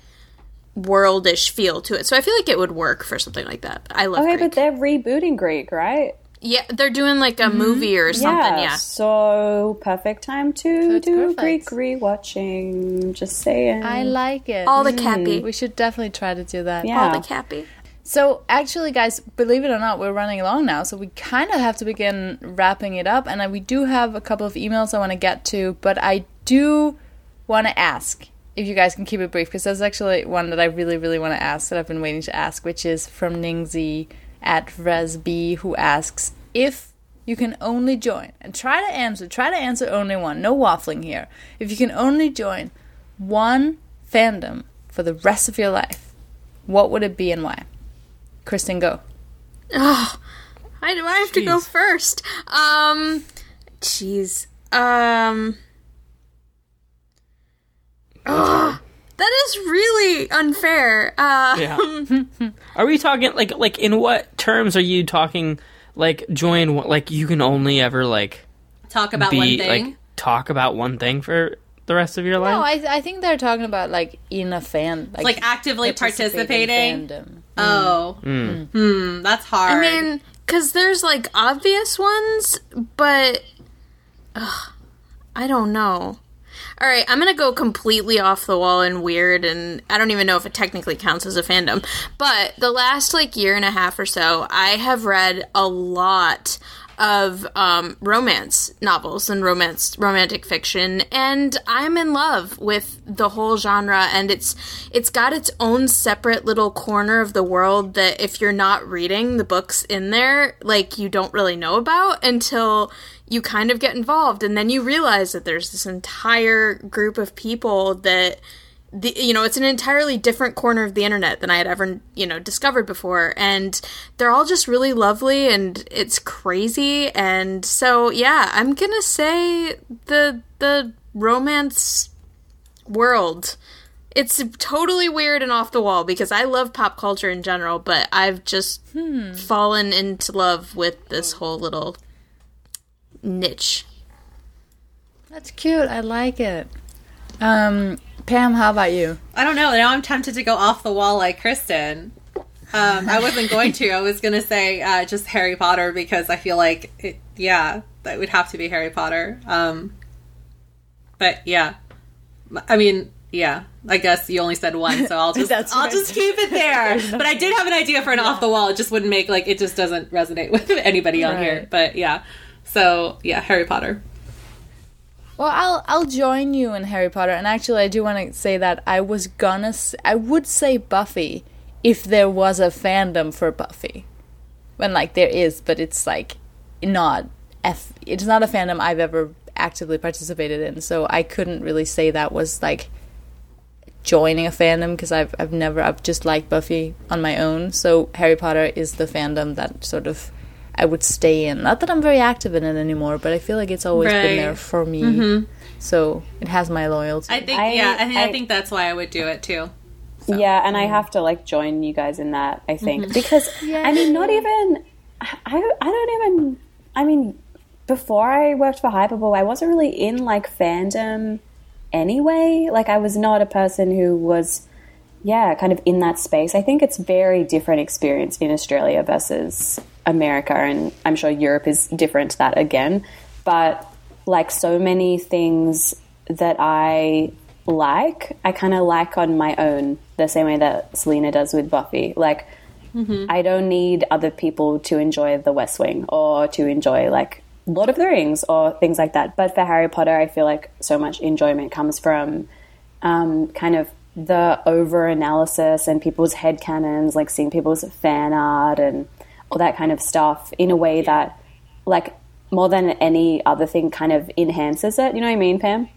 worldish feel to it. So I feel like it would work for something like that. I love Okay, Greek. but they're rebooting Greek, right? Yeah, they're doing like a mm-hmm. movie or something. Yeah. So perfect time to it's do perfect. Greek rewatching. Just saying. I like it. All the mm-hmm. cappy. we should definitely try to do that. yeah. All the cappy. So, actually, guys, believe it or not, we're running along now, so we kind of have to begin wrapping it up. And we do have a couple of emails I want to get to, but I do want to ask if you guys can keep it brief, because there's actually one that I really, really want to ask that I've been waiting to ask, which is from Ningzi at Resb, who asks if you can only join and try to answer, try to answer only one, no waffling here. If you can only join one fandom for the rest of your life, what would it be and why? Kristen, go. I do I have to go first. Um jeez. Um Ugh, that is really unfair. Uh Yeah. are we talking like like in what terms are you talking? Like join like you can only ever like Talk about be one thing. like talk about one thing for the rest of your life. No, I, I think they're talking about like in a fan, like, Like actively participating participating. fandom. oh, hmm, that's hard. I mean, because there's like obvious ones, but ugh, I don't know. All right, I'm gonna go completely off the wall and weird, and I don't even know if it technically counts as a fandom. But the last like year and a half or so, I have read a lot of um, romance novels and romance romantic fiction, and I'm in love with the whole genre. And it's it's got its own separate little corner of the world that if you're not reading the books in there, like you don't really know about until you kind of get involved, and then you realize that there's this entire group of people that the, you know, it's an entirely different corner of the internet than I had ever, you know, discovered before. And they're all just really lovely and it's crazy. And so, yeah, I'm going to say the, the romance world. It's totally weird and off the wall because I love pop culture in general, but I've just hmm. fallen into love with this oh. whole little niche. That's cute. I like it. Um, Pam, how about you? I don't know. Now I'm tempted to go off the wall like Kristen. Um, I wasn't going to. I was going to say uh, just Harry Potter because I feel like, it, yeah, that would have to be Harry Potter. Um, but yeah, I mean, yeah, I guess you only said one, so I'll just That's I'll right. just keep it there. but I did have an idea for an off the wall. It just wouldn't make like it just doesn't resonate with anybody on here. But yeah, so yeah, Harry Potter. Well, I'll I'll join you in Harry Potter, and actually, I do want to say that I was gonna s- I would say Buffy if there was a fandom for Buffy, when like there is, but it's like not f it's not a fandom I've ever actively participated in, so I couldn't really say that was like joining a fandom because I've I've never I've just liked Buffy on my own. So Harry Potter is the fandom that sort of I would stay in. Not that I'm very active in it anymore, but I feel like it's always Right. been there for me. Mm-hmm. So it has my loyalty. I think I- yeah, I, think I I- think that's why I would do it too. Yeah, and I have to like join you guys in that. I think mm-hmm. because I mean, not even I. I don't even. I mean, before I worked for Hypable, I wasn't really in like fandom anyway. Like, I was not a person who was, yeah, kind of in that space. I think it's very different experience in Australia versus America, and I'm sure Europe is different to that again. But like so many things that I like, I kind of like on my own, the same way that Selena does with Buffy. Like, I don't need other people to enjoy The West Wing or to enjoy like Lord of the Rings or things like that. But for Harry Potter, I feel like so much enjoyment comes from um, kind of the over analysis and people's head canons, like seeing people's fan art and all that kind of stuff in a way that, like, more than any other thing, kind of enhances it. You know what I mean, Pam?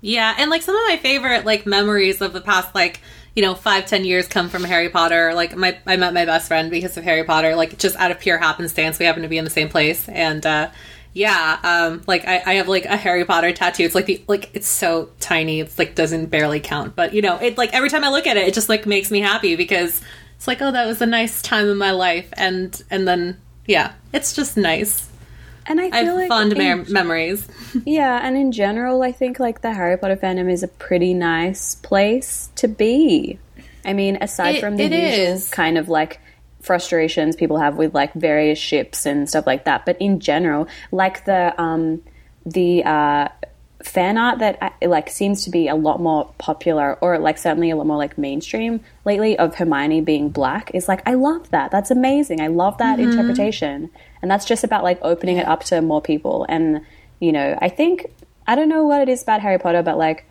Yeah, and like some of my favorite like memories of the past like you know five ten years come from Harry Potter. Like my I met my best friend because of Harry Potter. Like just out of pure happenstance, we happened to be in the same place, and uh, yeah, um, like I, I have like a Harry Potter tattoo. It's like the like it's so tiny. It's like doesn't barely count, but you know it like every time I look at it, it just like makes me happy because it's like oh that was a nice time in my life, and and then yeah, it's just nice. And I I have like fond in- mem- memories. Yeah, and in general, I think like the Harry Potter fandom is a pretty nice place to be. I mean, aside It- from the usual is. kind of like frustrations people have with like various ships and stuff like that, but in general, like the um the uh fan art that uh, like seems to be a lot more popular or like certainly a lot more like mainstream lately of Hermione being black is like I love that. That's amazing. I love that interpretation. And that's just about like opening it up to more people and you know, I think I don't know what it is about Harry Potter but like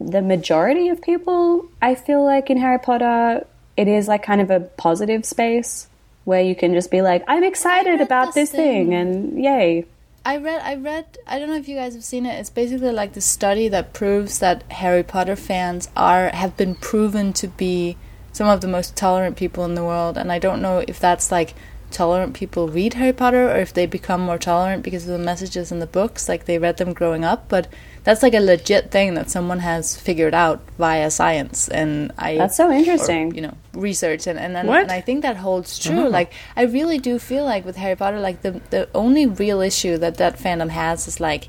the majority of people I feel like in Harry Potter it is like kind of a positive space where you can just be like I'm excited about this this thing thing. and yay. I read I read I don't know if you guys have seen it. It's basically like the study that proves that Harry Potter fans are have been proven to be some of the most tolerant people in the world and I don't know if that's like tolerant people read Harry Potter or if they become more tolerant because of the messages in the books like they read them growing up but that's like a legit thing that someone has figured out via science and I That's so interesting. or, you know research and and, and, What? and I think that holds true oh. like I really do feel like with Harry Potter like the the only real issue that that fandom has is like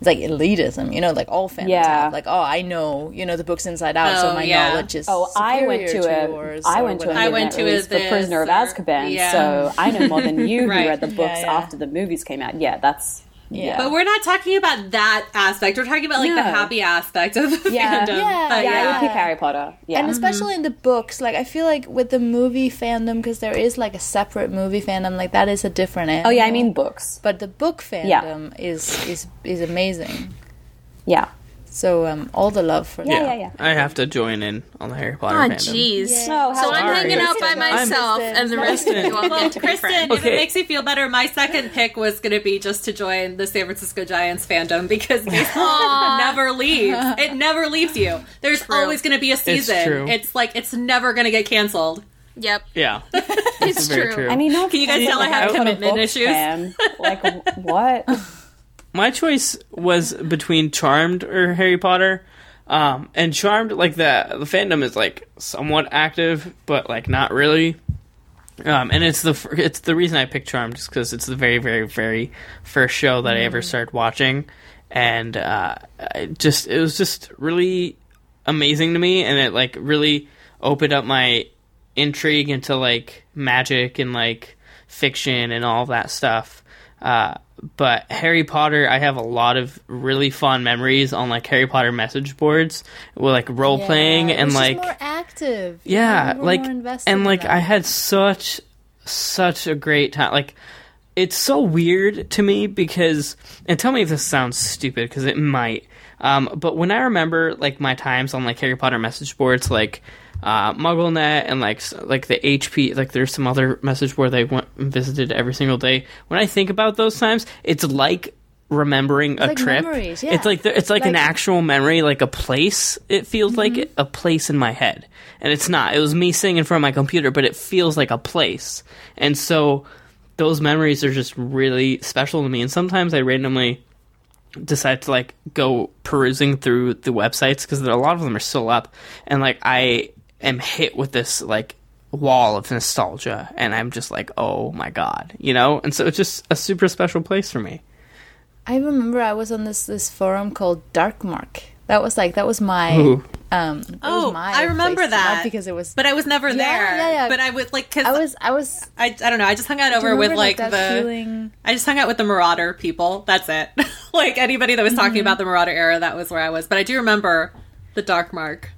it's like elitism you know like all fandoms Yeah. have like oh I know you know the books inside out so Oh, my yeah. knowledge is Oh, I went to superior a yours I went to a whatever. I went to release a for Prisoner of Azkaban, yeah. so I know more than you Right. who read the books yeah. after the movies came out. Yeah, that's yeah. But we're not talking about that aspect. We're talking about like the happy aspect of the Yeah. fandom. Yeah, But yeah, I would yeah. pick Harry Potter. Yeah, and especially in the books like I feel like with the movie fandom because there is like a separate movie fandom like that is a different oh yeah, I mean books. but the book Yeah. fandom is is is amazing Yeah, so um all the love for yeah, that yeah, yeah. I have to join in on the Harry Potter Oh, fandom. jeez. Oh, how so I'm hanging out by myself, and the rest of you all Well, get to be Kristen, friends. if Okay. it makes you feel better, my second pick was going to be just to join the San Francisco Giants fandom because baseball never leaves. It never leaves you. There's always going to be a season. true. It's like it's never going to get canceled. Yep, Yeah, it's true. true. I mean, no. Can you guys tell I have commitment issues? Like what? my choice was between Charmed or Harry Potter. Um, and Charmed, like the the fandom is like somewhat active, but like not really. Um, and it's the it's the reason I picked Charmed just because it's the very very very first show that I ever started watching, and uh, just it was just really amazing to me, and it like really opened up my intrigue into like magic and like fiction and all that stuff. Uh, but Harry Potter, I have a lot of really fun memories on like Harry Potter message boards with like role playing Yeah, it and like more active. yeah, know, like and like. I had such such a great time. Like it's so weird to me because and tell me if this sounds stupid because it might. Um, but when I remember like my times on like Harry Potter message boards, like uh, MuggleNet and like like the HP, like there's some other message where they went and visited every single day. When I think about those times, it's like remembering a like trip. memories, yeah. It's like the, it's like, an actual memory, like a place. It feels like Mm-hmm. it, a place in my head, and it's not. It was me sitting in front of my computer, but it feels like a place, and so those memories are just really special to me. And sometimes I randomly decide to like go perusing through the websites because a lot of them are still up, and like I am hit with this like wall of nostalgia, and I'm just like, oh my god, you know. And so it's just a super special place for me. I remember I was on this this forum called Darkmark. That was like that was my Ooh. um. Oh, was my I remember place to- not that. because it was. But I was never Yeah, there. yeah, yeah. But I was like because I was I was I, I don't know. I just hung out do over with remember, like, the. feeling. I just hung out with the Marauder people. That's it. like anybody that was Mm-hmm. talking about the Marauder era, that was where I was. But I do remember the Dark Mark.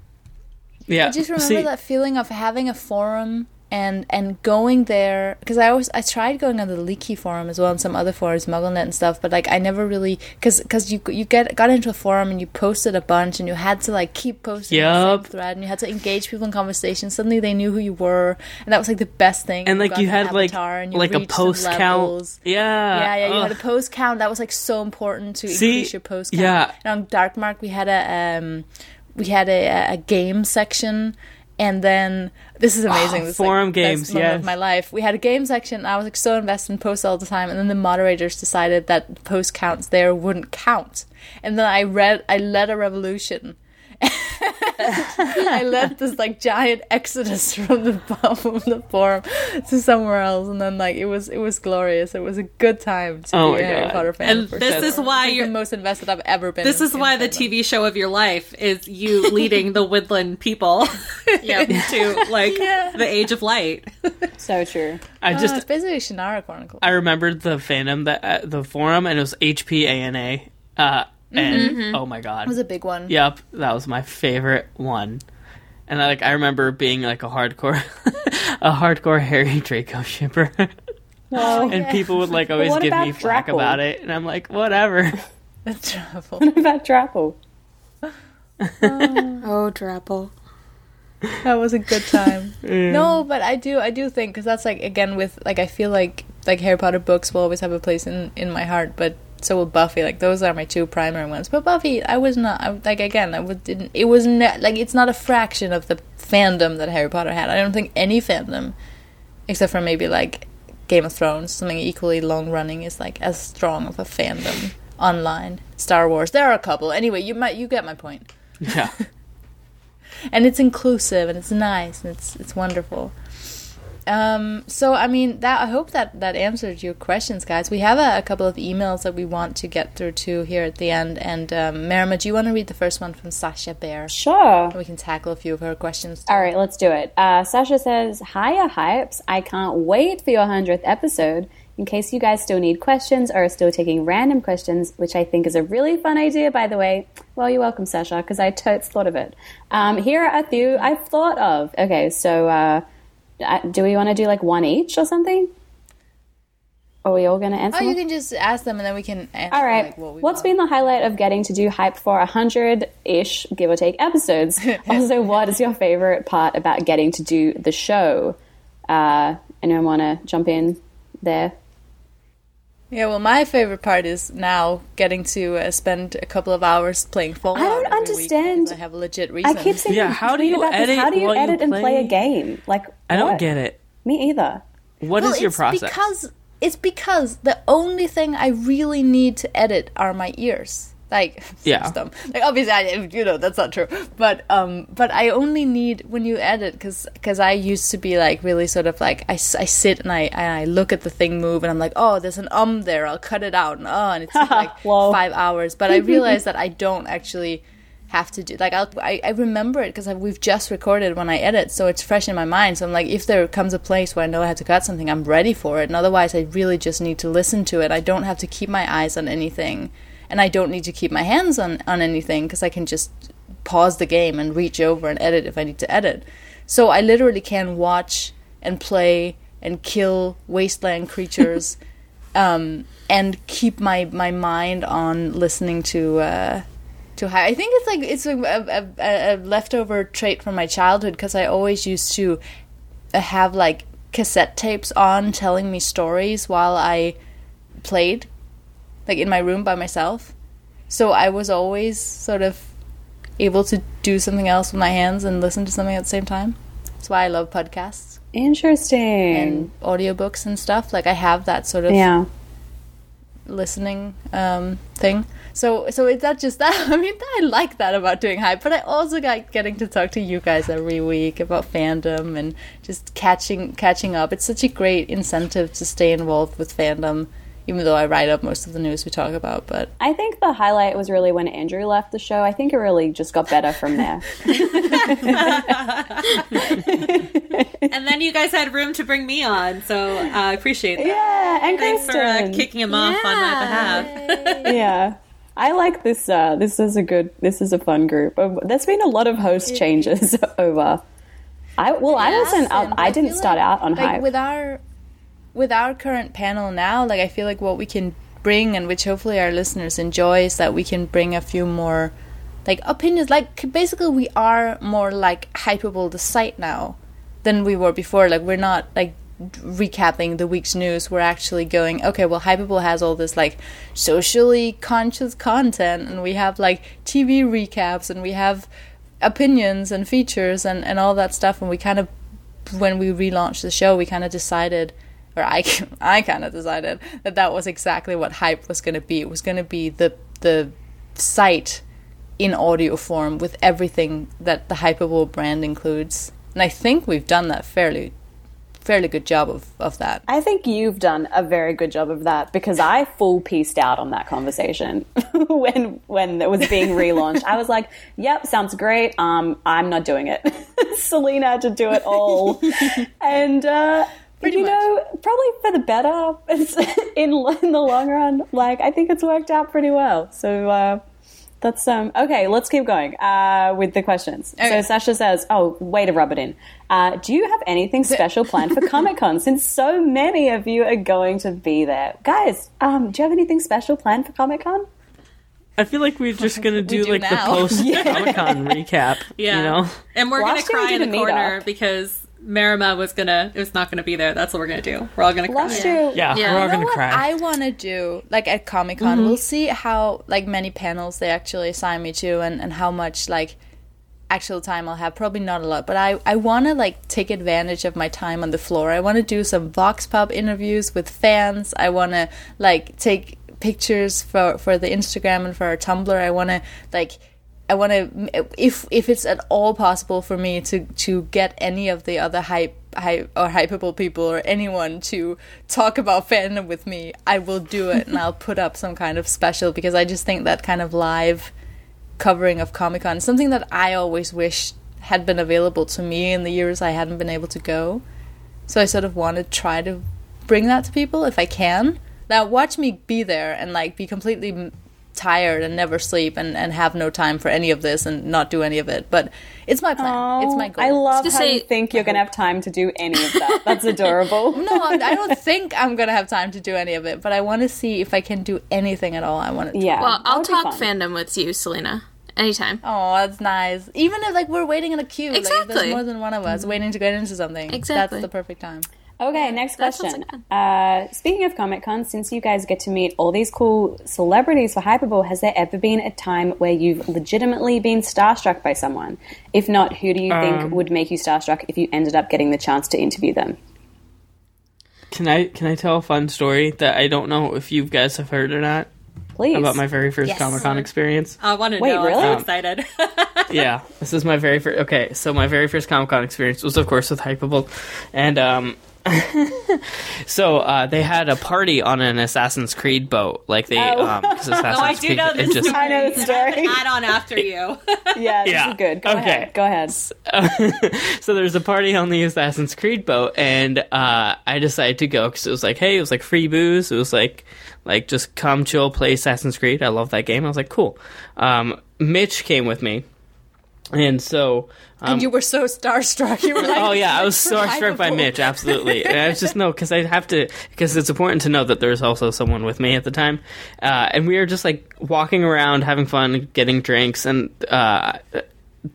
Yeah, I just remember See, that feeling of having a forum and and going there because I always I tried going on the Leaky forum as well and some other forums, MuggleNet and stuff, but like I never really because because you you get got into a forum and you posted a bunch and you had to like keep posting the same thread and you had to engage people in conversation. Suddenly they knew who you were and that was like the best thing. and like got you had like and you like a post count. Yeah, Yeah, yeah, you Ugh. had a post count. That was like so important to See, increase your post count. yeah. And on Darkmark we had a um we had a, a game section and then this is amazing. Ah, this is, like, forum games, yes. of my life. We had a game section. I was like so invested in posts all the time, and then the moderators decided that post counts there wouldn't count. And then I read, I led a revolution. I led this like giant exodus from the from the forum to somewhere else, and then like it was it was glorious. It was a good time to Oh be my a Harry God. Potter fan. And for this sure. is why It's you're- the most invested I've ever been. This in- is in why the fandom. TV show of your life is you leading the Woodland people into like Yeah. the Age of Light. So true. I Uh, just it's basically Shannara Chronicle. I remembered the fandom that uh, the forum and it was HPANA. Uh, and mm-hmm. Mm-hmm. oh my god, It was a big one. Yep, that was my favorite one. And I, like I remember being like a hardcore, a hardcore Harry Draco shipper, Well, and people would like always give me about flack Draco? about it, and I'm like, whatever. Travel. about Drapple? Oh, Drapple. that was a good time. No, but I do, I do think because that's like again with like I feel like like Harry Potter books will always have a place in in my heart, but so will Buffy. Like those are my two primary ones. But Buffy, I was not I, like again. I would, didn't. It was ne- like it's not a fraction of the fandom that Harry Potter had. I don't think any fandom, except for maybe like Game of Thrones, something equally long running, is like as strong of a fandom online. Star Wars, there are a couple. Anyway, you might you get my point Yeah, and it's inclusive and it's nice and it's it's wonderful. Um, so I mean that I hope that that answered your questions, guys. We have a, a couple of emails that we want to get through to here at the end. And um, Marama, do you want to read the first one from Sasha Bear? Sure. We can tackle a few of her questions. All right, let's do it. Uh, Sasha says, Hiya, Hypes. I can't wait for your 100th episode. In case you guys still need questions or are still taking random questions, which I think is a really fun idea, by the way. Well, you're welcome, Sasha, because I totes thought of it. Um, here are a few I've thought of. Okay, so uh, uh, do we want to do like one each or something? Are we all going to answer? Oh, you can just ask them and then we can answer. All right. Like, what we What's want. been the highlight of getting to do hype for a hundred ish, give or take, episodes? also, what is your favorite part about getting to do the show? Uh, anyone want to jump in there? Yeah, well, my favorite part is now getting to uh, spend a couple of hours playing Fallout. I don't every understand. because I have a legit reason. I keep saying, Yeah, how do you about this. edit How do you while you edit and play play? a game? Like, I don't get it. Me either. What is well, your it's process? Because it's because the only thing I really need to edit are my ears. Like, Yeah. dumb. Like, obviously, I, you know, that's not true. But, um, but I only need when you edit because because I used to be like really sort of like I, I sit and I and I look at the thing move and I'm like, oh, there's an um there. I'll cut it out and oh, and it's like five hours. But I realized that I don't actually have to do like I'll, I I remember it because we've just recorded when I edit, so it's fresh in my mind. So I'm like, if there comes a place where I know I have to cut something, I'm ready for it. And otherwise, I really just need to listen to it. I don't have to keep my eyes on anything, and I don't need to keep my hands on on anything because I can just pause the game and reach over and edit if I need to edit. So I literally can watch and play and kill wasteland creatures. um, and keep my, my mind on listening to uh, to high. I think it's like it's a, a, a, a leftover trait from my childhood because I always used to have like cassette tapes on telling me stories while I played, like in my room by myself. So I was always sort of able to do something else with my hands and listen to something at the same time. That's why I love podcasts Interesting. and audiobooks and stuff. Like I have that sort of yeah. listening um, thing. So so it's not just that. I mean, I like that about doing hype, but I also like getting to talk to you guys every week about fandom and just catching catching up. It's such a great incentive to stay involved with fandom, even though I write up most of the news we talk about. But I think the highlight was really when Andrew left the show. I think it really just got better from there. and then you guys had room to bring me on, so uh, I appreciate that. yeah, and Thanks for uh, kicking him off on my behalf. yeah. I like this. Uh, this is a good. This is a fun group. Um, There's been a lot of host changes over. I well, I wasn't. and I, didn't start like- out on like hype. with our with our current panel now. Like I feel like what we can bring, and which hopefully our listeners enjoy, is that we can bring a few more like opinions. Like basically, we are more like Hypable the site now than we were before. Like we're not like recapping the week's news. We're actually going, okay, well, Hypable has all this like socially conscious content, and we have like TV recaps, and we have opinions and features and, and all that stuff. And we kind of, when we relaunched the show, we kind of decided, or I, I kind of decided that that was exactly what Hype was going to be. It was going to be the the site in audio form with everything that the Hypable brand includes. And I think we've done that fairly fairly good job of, of that. I think you've done a very good job of that because I full pieced out on that conversation when when it was being relaunched. I was like, "Yep, sounds great. Um, I'm not doing it." Selena had to do it all, and uh, Pretty you much. know, probably for the better in in the long run. Like, I think it's worked out pretty well. So. Uh, that's um okay. Let's keep going uh, with the questions. Okay. So Sasha says, "Oh, way to rub it in. Uh, do you have anything special planned for Comic Con? Since so many of you are going to be there, guys. Um, do you have anything special planned for Comic Con? I feel like we're just gonna do, do like now. the post Comic Con recap. Yeah, You know, and we're Last gonna year we cry in the a corner because Marama was gonna it was not gonna be there. That's what we're gonna do. We're all gonna cry. Last year, yeah, Yeah. we're all You gonna what cry. I want to do, like at Comic Con, mm-hmm. we'll see how like many panels they actually assign me to, and and how much like actual time I'll have. Probably not a lot, but I I want to like take advantage of my time on the floor. I want to do some Vox Pop interviews with fans. I want to like take pictures for for the Instagram and for our Tumblr. I want to like. I want to, if if it's at all possible for me to to get any of the other hype, hype or Hypable people or anyone to talk about fandom with me, I will do it and I'll put up some kind of special because I just think that kind of live covering of Comic Con is something that I always wish had been available to me in the years I hadn't been able to go. So I sort of want to try to bring that to people if I can. Now watch me be there and like be completely tired and never sleep and, and have no time for any of this and not do any of it. But it's my plan. it's my goal. I love To how say- you think you're going to have time to do any of that. That's adorable. no, I I don't think I'm gonna have time to do any of it, but I want to see if I can do anything at all. I want to. Yeah. Well, I'll talk fandom with you, Selena, anytime. Oh, that's nice. Even if like we're waiting in a queue, like Exactly. there's more than one of us waiting to get into something, Exactly. that's the perfect time. Okay, next question. like uh, speaking of Comic Con, since you guys get to meet all these cool celebrities for Hypable, has there ever been a time where you've legitimately been starstruck by someone? If not, who do you think would make you starstruck if you ended up getting the chance to interview them? Can I can I tell a fun story that I don't know if you guys have heard or not Please. about my very first Yes. Comic Con experience? I want to Wait, know. really? I'm so excited. yeah, this is my very first. Okay, so my very first Comic Con experience was, of course, with Hypable, and um, So uh, they had a party on an Assassin's Creed boat, like they, Oh. um, 'cause Assassin's Oh, I do Creed, know it this just- I know the story. Add on after you. Yeah, this Yeah. is good. Go Okay. ahead. Go ahead. so there's a party on the Assassin's Creed boat, and uh, I decided to go because it was like, hey, it was like free booze. It was like, like just come chill, play Assassin's Creed. I love that game. I was like, cool. Um, Mitch came with me, and so. Um, and you were so starstruck. You were like, Oh yeah, I was so Survivable. struck by Mitch, absolutely. And I was just no, because I have to, because it's important to know that there's also someone with me at the time, uh, and we were just like walking around, having fun, getting drinks, and uh,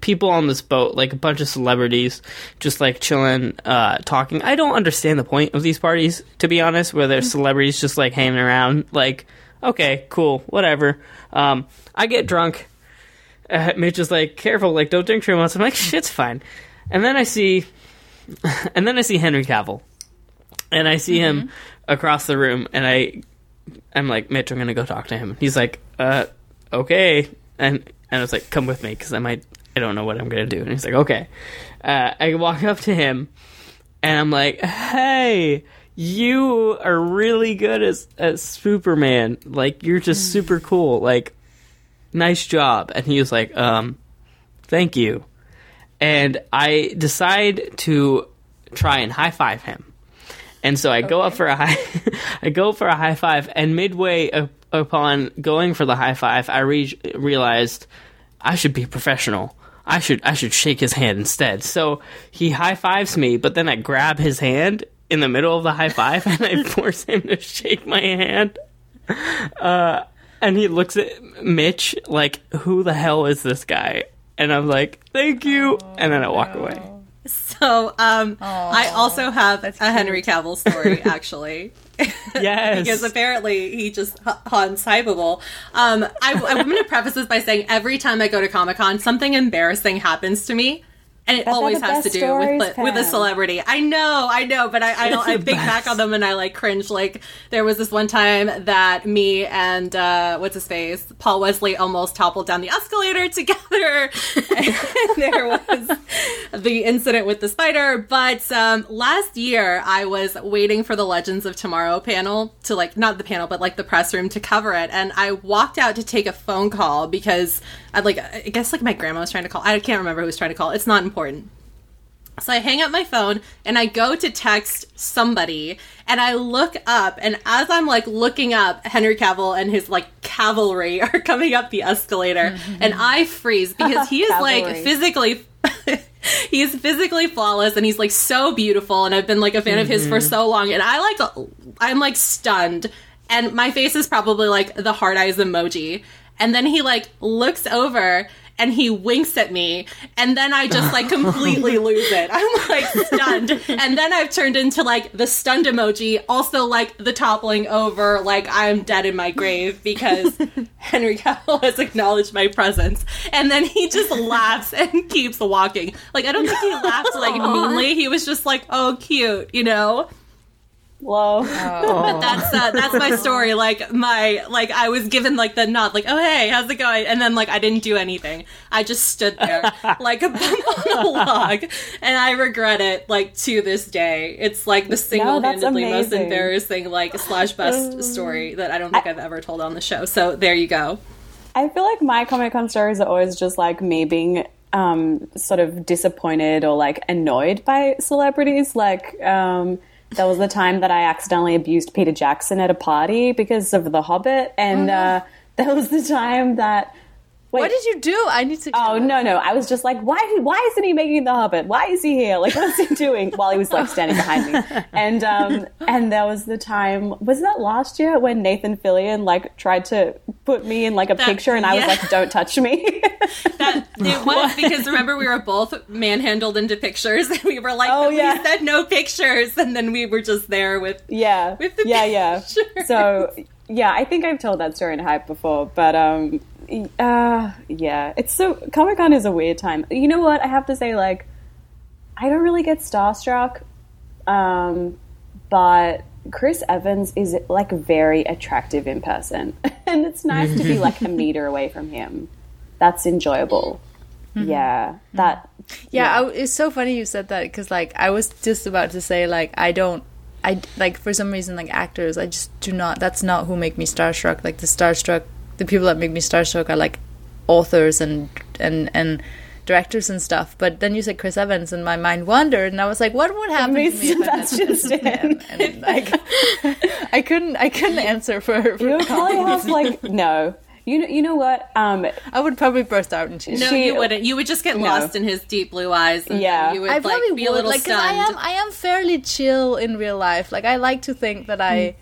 people on this boat, like a bunch of celebrities, just like chilling, uh, talking. I don't understand the point of these parties, to be honest, where there's celebrities just like hanging around, like okay, cool, whatever. Um, I get drunk uh, Mitch is like, "Careful, like don't drink too much." I'm like, "Shit's fine." And then I see, and then I see Henry Cavill, and I see him across the room, and I, I'm like, Mitch, I'm gonna go talk to him. He's like, "Uh, okay," and and I was like, "Come with me, because I might, I don't know what I'm gonna do." And he's like, "Okay." Uh, I walk up to him, and I'm like, "Hey." You are really good as as Superman. Like you're just super cool. Like nice job. And he was like, um, thank you. And I decide to try and high five him. And so I go up for a high, I go for a high five, and midway up, upon going for the high five, I re- realized I should be a professional. I should I should shake his hand instead. So he high fives me, but then I grab his hand in the middle of the high five and I force him to shake my hand. Uh, and he looks at Mitch like, "Who the hell is this guy?" And I'm like, "Thank you," and then I walk away. So, um, I also have a Henry Cavill story, actually. Yes, because apparently he just h- haunts Hypable. Um, I, I'm going to preface this by saying every time I go to Comic Con, something embarrassing happens to me. And it That's always has to do with stories, the, with a celebrity. I know, I know, but I, I don't. I think back on them and I like cringe. Like there was this one time that me and uh, what's his face, Paul Wesley, almost toppled down the escalator together. and there was the incident with the spider. But um, last year, I was waiting for the Legends of Tomorrow panel to like not the panel, but like the press room to cover it, and I walked out to take a phone call because I'd like I guess like my grandma was trying to call. I can't remember who was trying to call. It's not important. So I hang up my phone and I go to text somebody and I look up and as I'm like looking up, Henry Cavill and his like cavalry are coming up the escalator and I freeze because he is like Cavalry. physically he's physically flawless and he's like so beautiful and I've been like a fan of his for mm-hmm. so long and I like I'm like stunned and my face is probably like the hard eyes emoji. And then he like looks over and he winks at me and then I just like completely lose it. I'm like stunned. And then I've turned into like the stunned emoji, also like the toppling over, like I'm dead in my grave because Henry Cavill has acknowledged my presence. And then he just laughs and keeps walking. Like I don't think he laughed like meanly. He was just like, "Oh, cute," you know. Whoa. But that's uh, that's my story. Like my like I was given like the nod, like oh hey, how's it going? And then like I didn't do anything. I just stood there like a bump on a log, and I regret it like to this day. It's like the single handedly most embarrassing like slash best story that I don't think I, have ever told on the show. So there you go. I feel like my Comic Con stories are always just like me being um, sort of disappointed or like annoyed by celebrities. Like, um, there was the time that I accidentally abused Peter Jackson at a party because of The Hobbit, and uh, there was the time that. Wait, What did you do? I need to. Oh no no! I was just like, why? Why isn't he making the Hobbit? Why is he here? Like, what's he doing? While he was like standing behind me, and um, and there was the time. Was that last year when Nathan Fillion like tried to put me in like a picture, and I yeah. was like, don't touch me. That it was because remember we were both manhandled into pictures, and we were like, Oh, we yeah. said no pictures, and then we were just there with yeah, With the yeah, yeah. So yeah, I think I've told that story in hype before, but um, uh, yeah, it's so Comic Con is a weird time. You know what? I have to say, like, I don't really get starstruck, um, but Chris Evans is like very attractive in person, and it's nice to be like a meter away from him. That's enjoyable. yeah, that Yeah, I, it's so funny you said that because like I was just about to say like I don't. I like for some reason like actors I just do not that's not who make me starstruck like the starstruck the people that make me starstruck are like authors and and and directors and stuff but then you said Chris Evans and my mind wandered and I was like what would happen to me if I Sebastian Stan. and like I couldn't I couldn't answer for, for You would probably have like no. You know, you know what? Um, I would probably burst out in tears No, She- you wouldn't. You would just get No. lost in his deep blue eyes. And Yeah. you would I like probably be a would little like 'cause stunned. I am I am fairly chill in real life. Like I like to think that I,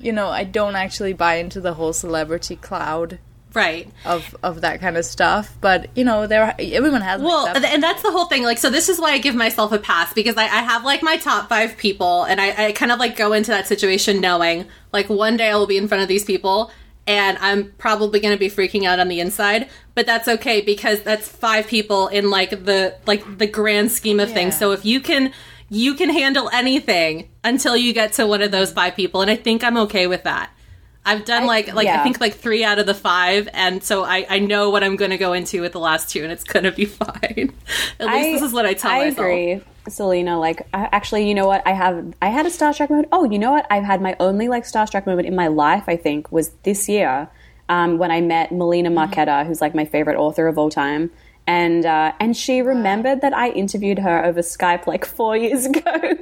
you know, I don't actually buy into the whole celebrity cloud right. of of that kind of stuff. But you know, there are, everyone has. Well, and that's the whole thing. Like, so this is why I give myself a pass because I, I have like my top five people, and I, I kind of like go into that situation knowing like one day I will be in front of these people, and I'm probably going to be freaking out on the inside. But that's okay because that's five people in like the like the grand scheme of things. So if you can. You can handle anything until you get to one of those five people, and I think I'm okay with that. I've done like like I think like three out of the five, and so I I know what I'm going to go into with the last two, and it's going to be fine. At least this is what I tell I myself. agree, Selena. Like, actually, you know what? I have I had a starstruck moment. Oh, you know what? I've had my only like starstruck moment in my life. I think was this year um, when I met Melina Marchetta, who's like my favorite author of all time. And uh, and she remembered that I interviewed her over Skype like four years ago,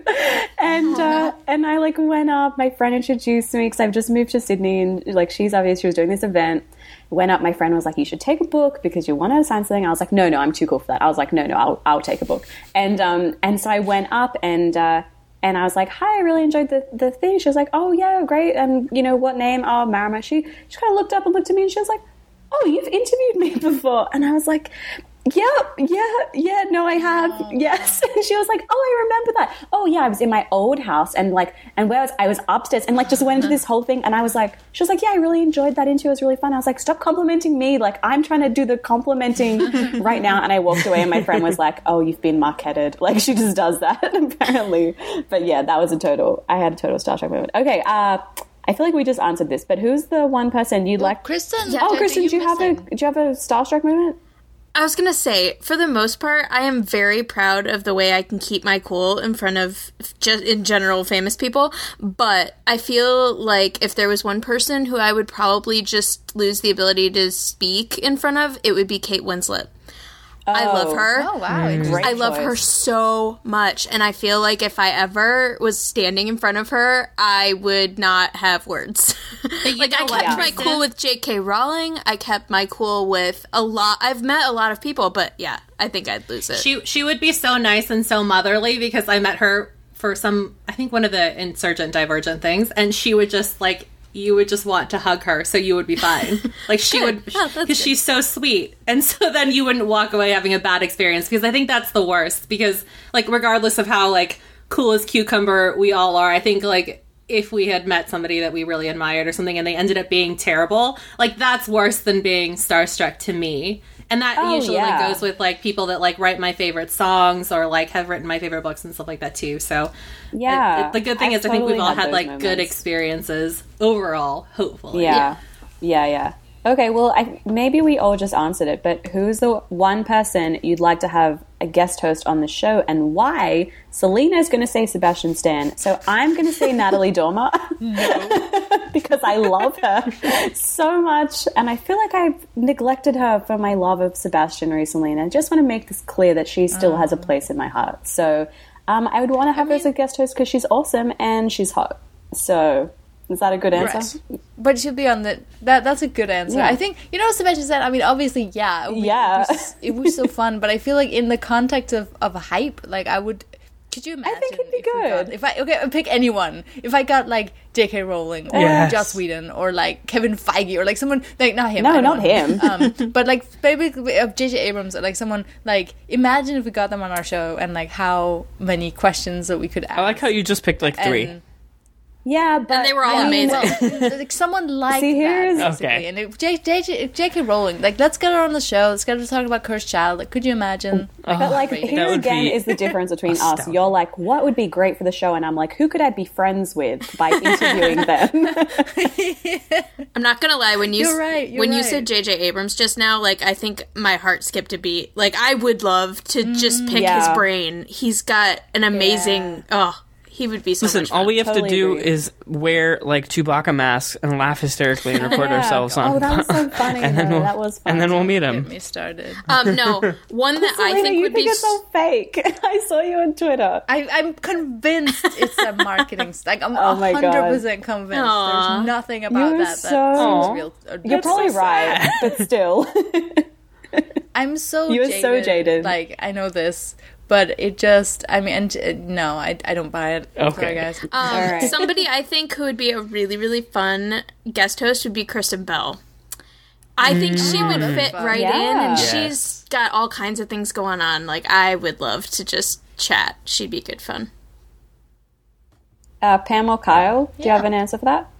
and uh, and I like went up. My friend introduced me because I've just moved to Sydney, and like she's obvious she was doing this event. Went up. My friend was like, "You should take a book because you want to sign something." I was like, "No, no, I'm too cool for that." I was like, "No, no, I'll I'll take a book." And um and so I went up and. uh and I was like, "Hi, I really enjoyed the, the thing." She was like, "Oh yeah, great." And you know what name? Oh, Marama. She she kind of looked up and looked at me, and she was like, "Oh, you've interviewed me before." And I was like, "Yeah, yeah, yeah. No, I have. yes." And she was like, "Oh, I remember that. Oh yeah, I was in my old house, and like, and where I was, I was upstairs, and like just went into this whole thing." And I was like, "She was like, yeah, I really enjoyed that interview. It was really fun." I was like, "Stop complimenting me. Like, I'm trying to do the complimenting right now." And I walked away, and my friend was like, "Oh, you've been marketed." Like she just does that apparently. But yeah, that was a total. I had a total Star Trek moment. Okay, uh, I feel like we just answered this, but who's the one person you'd like? Kristen. Oh, what Kristen, do you have a do you have a Star Trek moment? I was gonna say, for the most part, I am very proud of the way I can keep my cool in front of just in general famous people. But I feel like if there was one person who I would probably just lose the ability to speak in front of, it would be Kate Winslet. I love oh. her. Oh wow! Mm. Great I love her so much, and I feel like if I ever was standing in front of her, I would not have words. like I kept what, my cool with J.K. Rowling. I kept my cool with a lot. I've met a lot of people, but yeah, I think I'd lose it. She she would be so nice and so motherly because I met her for some I think one of the insurgent divergent things, and she would just like you would just want to hug her, so you would be fine. Like she would Oh, because good. she's so sweet, and so then you wouldn't walk away having a bad experience because I think that's the worst because like regardless of how like cool as cucumber we all are, I think like if we had met somebody that we really admired or something and they ended up being terrible, like that's worse than being starstruck to me. And that Oh, usually yeah. goes with like people that like write my favorite songs or like have written my favorite books and stuff like that too. So Yeah. it- it- the good thing I've is I think we've all had had like good experiences overall. Hopefully, Yeah. Yeah, yeah. Okay, well, I, maybe we all just answered it, but who's the one person you'd like to have a guest host on the show and why? Selena's going to say Sebastian Stan, so I'm going to say Natalie Dormer. because I love her so much, and I feel like I've neglected her for my love of Sebastian recently, and I just want to make this clear that she still has a place in my heart. So um, I would want to have her as a guest host because she's awesome and she's hot. So is that a good answer? But she'll be on the that. That's a good answer. Yeah. I think you know what Sebastian said. I mean, obviously, yeah, it would Yeah. It was, it was so fun. But I feel like in the context of of hype, like I would. Could you imagine? I think it'd be if we got- good. if I okay, pick anyone. If I got like J.K. Rowling or Yes. Joss Whedon or like Kevin Feige or like someone like not him. No, don't not him. um, but like maybe of J.J. Abrams or like someone like imagine if we got them on our show and like how many questions that we could ask. I like how you just picked like three. And- Yeah, but And they were all I mean, amazing. Well, like someone like See, here's- that, basically. Okay. And if J, J, J, J.K. Rowling, like, let's get her on the show. Let's get her to talk about Cursed Child. Like, could you imagine? But oh, like Great. here again be is the difference between us. astounding. You're like, what would be great for the show? And I'm like, who could I be friends with by interviewing them? I'm not gonna lie. When you You're right, you're when you right. said J.J. Abrams just now, like I think my heart skipped a beat. Like I would love to just pick mm, Yeah. his brain. He's got an amazing. Oh, he would be so Listen, much all we have Totally to do agree. is wear like Chewbacca masks and laugh hysterically and record Yeah. ourselves on. Oh, that was so funny. and then we'll, that was fun. and then we'll meet him. Get me started. um, no, one that I Selena, think you would think be. it's so fake. I saw you on Twitter. I, I'm convinced it's a marketing. st- Like, I'm Oh my God. 100% convinced. Aw. There's nothing about You're that that so- seems real. or- You're probably so right, but still. I'm so You're jaded. so jaded. Like I know this, but it just I mean and uh, no, I I don't buy it. Okay. Sorry guys. Um, right. Somebody I think who would be a really really fun guest host would be Kristen Bell. I think she would fit right in, and Yes. she's got all kinds of things going on. Like I would love to just chat. She'd be good fun. Uh, Pam or Kyle, do you have an answer for that?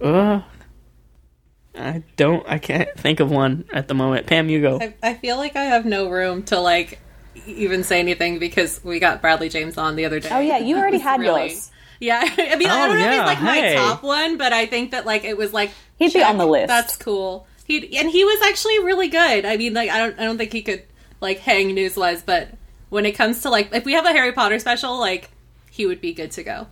Uh, I don't. I can't think of one at the moment. Pam, you go. I, I feel like I have no room to like even say anything because we got Bradley James on the other day. Oh yeah, you already had really- yours. Yeah, I mean, I Oh, don't know if yeah, he's like hey. my top one, but I think that like it was like He'd be on the list. That's cool. He and he was actually really good. I mean, like I don't I don't think he could like hang news wise, but when it comes to like if we have a Harry Potter special, like he would be good to go.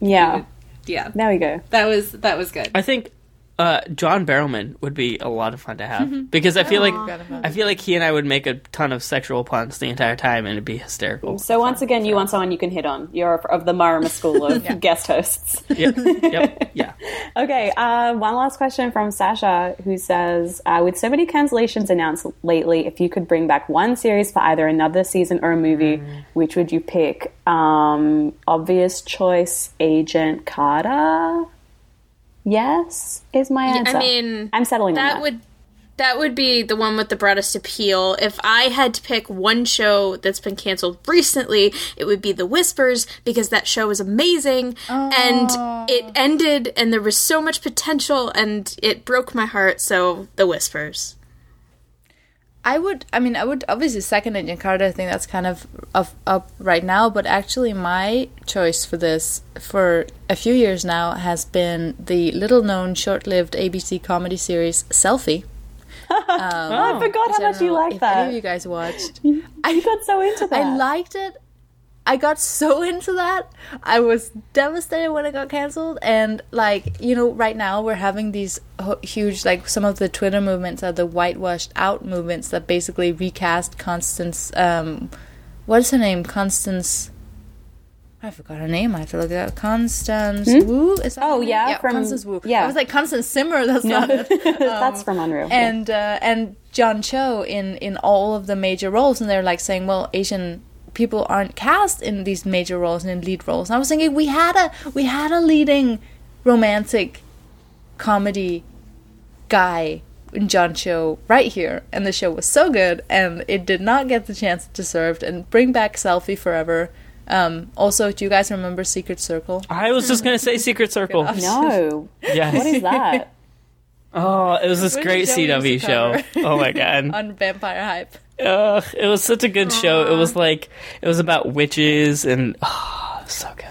Yeah, Yeah, there we go. that was that was good. I think uh, John Barrowman would be a lot of fun to have because I feel like I feel like he and I would make a ton of sexual puns the entire time and it'd be hysterical. So once again, you want someone you can hit on. You're of the Marama school of guest hosts. yep, yep, yeah. Okay, uh, one last question from Sasha, who says, uh, "With so many cancellations announced lately, if you could bring back one series for either another season or a movie, which would you pick?" Um, obvious choice, Agent Carter. Yes, is my answer. I mean, I'm settling that that. would that would be the one with the broadest appeal. If I had to pick one show that's been canceled recently, it would be The Whispers because that show was amazing and it ended and there was so much potential and it broke my heart. So The Whispers. I would. I mean, I would obviously second Agent Carter. I think that's kind of up, up right now. But actually, my choice for this for a few years now has been the little-known, short-lived ABC comedy series Selfie. Oh, I um, forgot how much you know like if any of you guys watched. You got so into that. I liked it. I got so into that. I was devastated when it got canceled. And, like, you know, right now we're having these huge, like, some of the Twitter movements are the whitewashed out movements that basically recast Constance. Um, what is her name? Constance. I forgot her name. I have to look it up. Constance Wu? Is that Oh, name? yeah, from- Constance Wu. yeah. I was like, Constance Zimmer. That's not it. That's from Unreal. yeah. and uh, and John Cho in in all of the major roles, and they're like saying, well, Asian people aren't cast in these major roles and in lead roles. And I was thinking, we had a we had a leading romantic comedy guy in John Cho right here, and the show was so good, and it did not get the chance it deserved. And bring back Selfie forever. Um, also, do you guys remember Secret Circle? I was just gonna say Secret Circle. no, Yes. what is that? Oh, it was this Which great show CW show. Oh my god. On Vampire Hype. Ugh, it was such a good show. It was like it was about witches and oh, so good.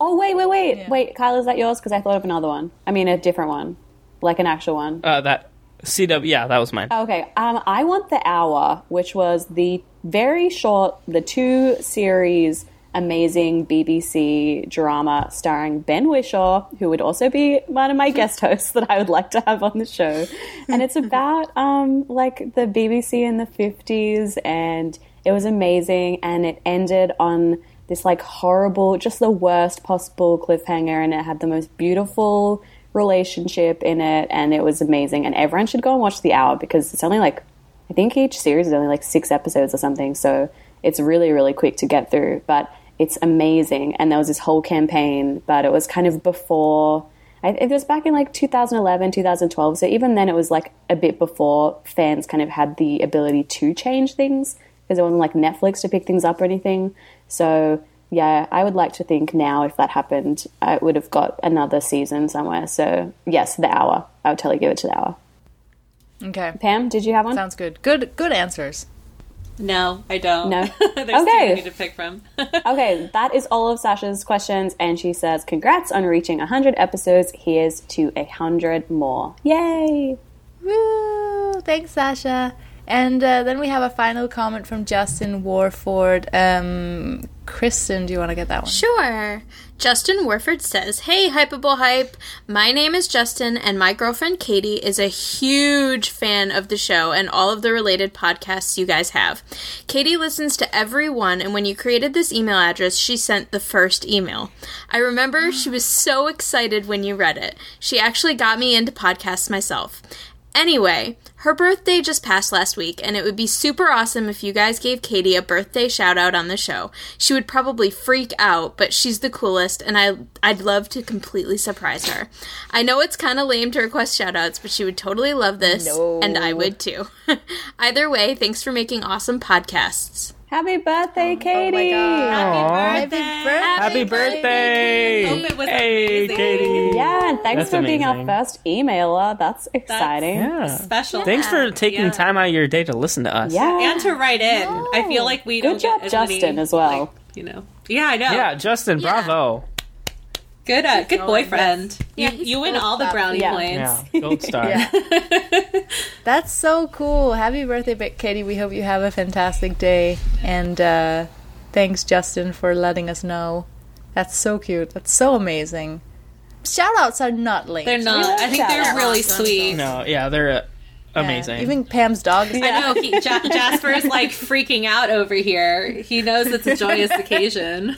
Oh wait, wait, wait, Yeah. wait, Kyle, is that yours? Because I thought of another one. I mean, a different one, like an actual one. Uh, that CW, yeah, that was mine. Okay, um, I want the hour, which was the very short, the two series amazing BBC drama starring Ben Whishaw, who would also be one of my guest hosts that I would like to have on the show. And it's about um, like the BBC in the 50s, and it was amazing. And it ended on this like horrible, just the worst possible cliffhanger, and it had the most beautiful relationship in it, and it was amazing. And everyone should go and watch The Hour because it's only like I think each series is only like six episodes or something, so it's really, really quick to get through. But it's amazing. And there was this whole campaign, but it was kind of before, I, it was back in like 2011, 2012. So even then, it was like a bit before fans kind of had the ability to change things because it wasn't like Netflix to pick things up or anything. So yeah, I would like to think now if that happened, I would have got another season somewhere. So yes, the hour. I would totally give it to the hour. Okay. Pam, did you have one? Sounds good. Good good answers. No, I don't. No? There's Okay. too many to pick from. okay, that is all of Sasha's questions, and she says, "Congrats on reaching 100 episodes. Here's to a hundred more. Yay!" Woo! Thanks, Sasha. And uh, then we have a final comment from Justin Warford. Um, Kristen, do you want to get that one? Sure. Justin Warford says, Hey, Hypable Hype. My name is Justin, and my girlfriend Katie is a huge fan of the show and all of the related podcasts you guys have. Katie listens to every one, and when you created this email address, she sent the first email. I remember she was so excited when you read it. She actually got me into podcasts myself. Anyway, her birthday just passed last week, and it would be super awesome if you guys gave Katie a birthday shout out on the show. She would probably freak out, but she's the coolest, and I, I'd love to completely surprise her. I know it's kind of lame to request shout outs, but she would totally love this, and I would too. Either way, thanks for making awesome podcasts. Happy birthday, oh, oh Katie! Happy birthday! Happy birthday! Hope it was Hey, amazing. Katie! Yeah, and thanks That's for being our first emailer. That's exciting. Yeah. Special. Thanks for taking Yeah. time out of your day to listen to us. Yeah. And to write in. I feel like we Good don't job, get Justin, many, as well. like, you know. Yeah, I know. Yeah, Justin, Yeah. bravo. Good, uh, good boyfriend. Yeah, you you win all the brownie Yeah. points. Yeah, gold star. Yeah. That's so cool. Happy birthday, Ba- Katie. We hope you have a fantastic day. And uh, thanks, Justin, for letting us know. That's so cute. That's so amazing. Shout outs are not late. They're not. I think they're Shout-outs. really Awesome. sweet. No, yeah, they're uh, Yeah. amazing. Even Pam's dog. is- I know he, ja- Jasper's like freaking out over here. He knows it's a joyous occasion.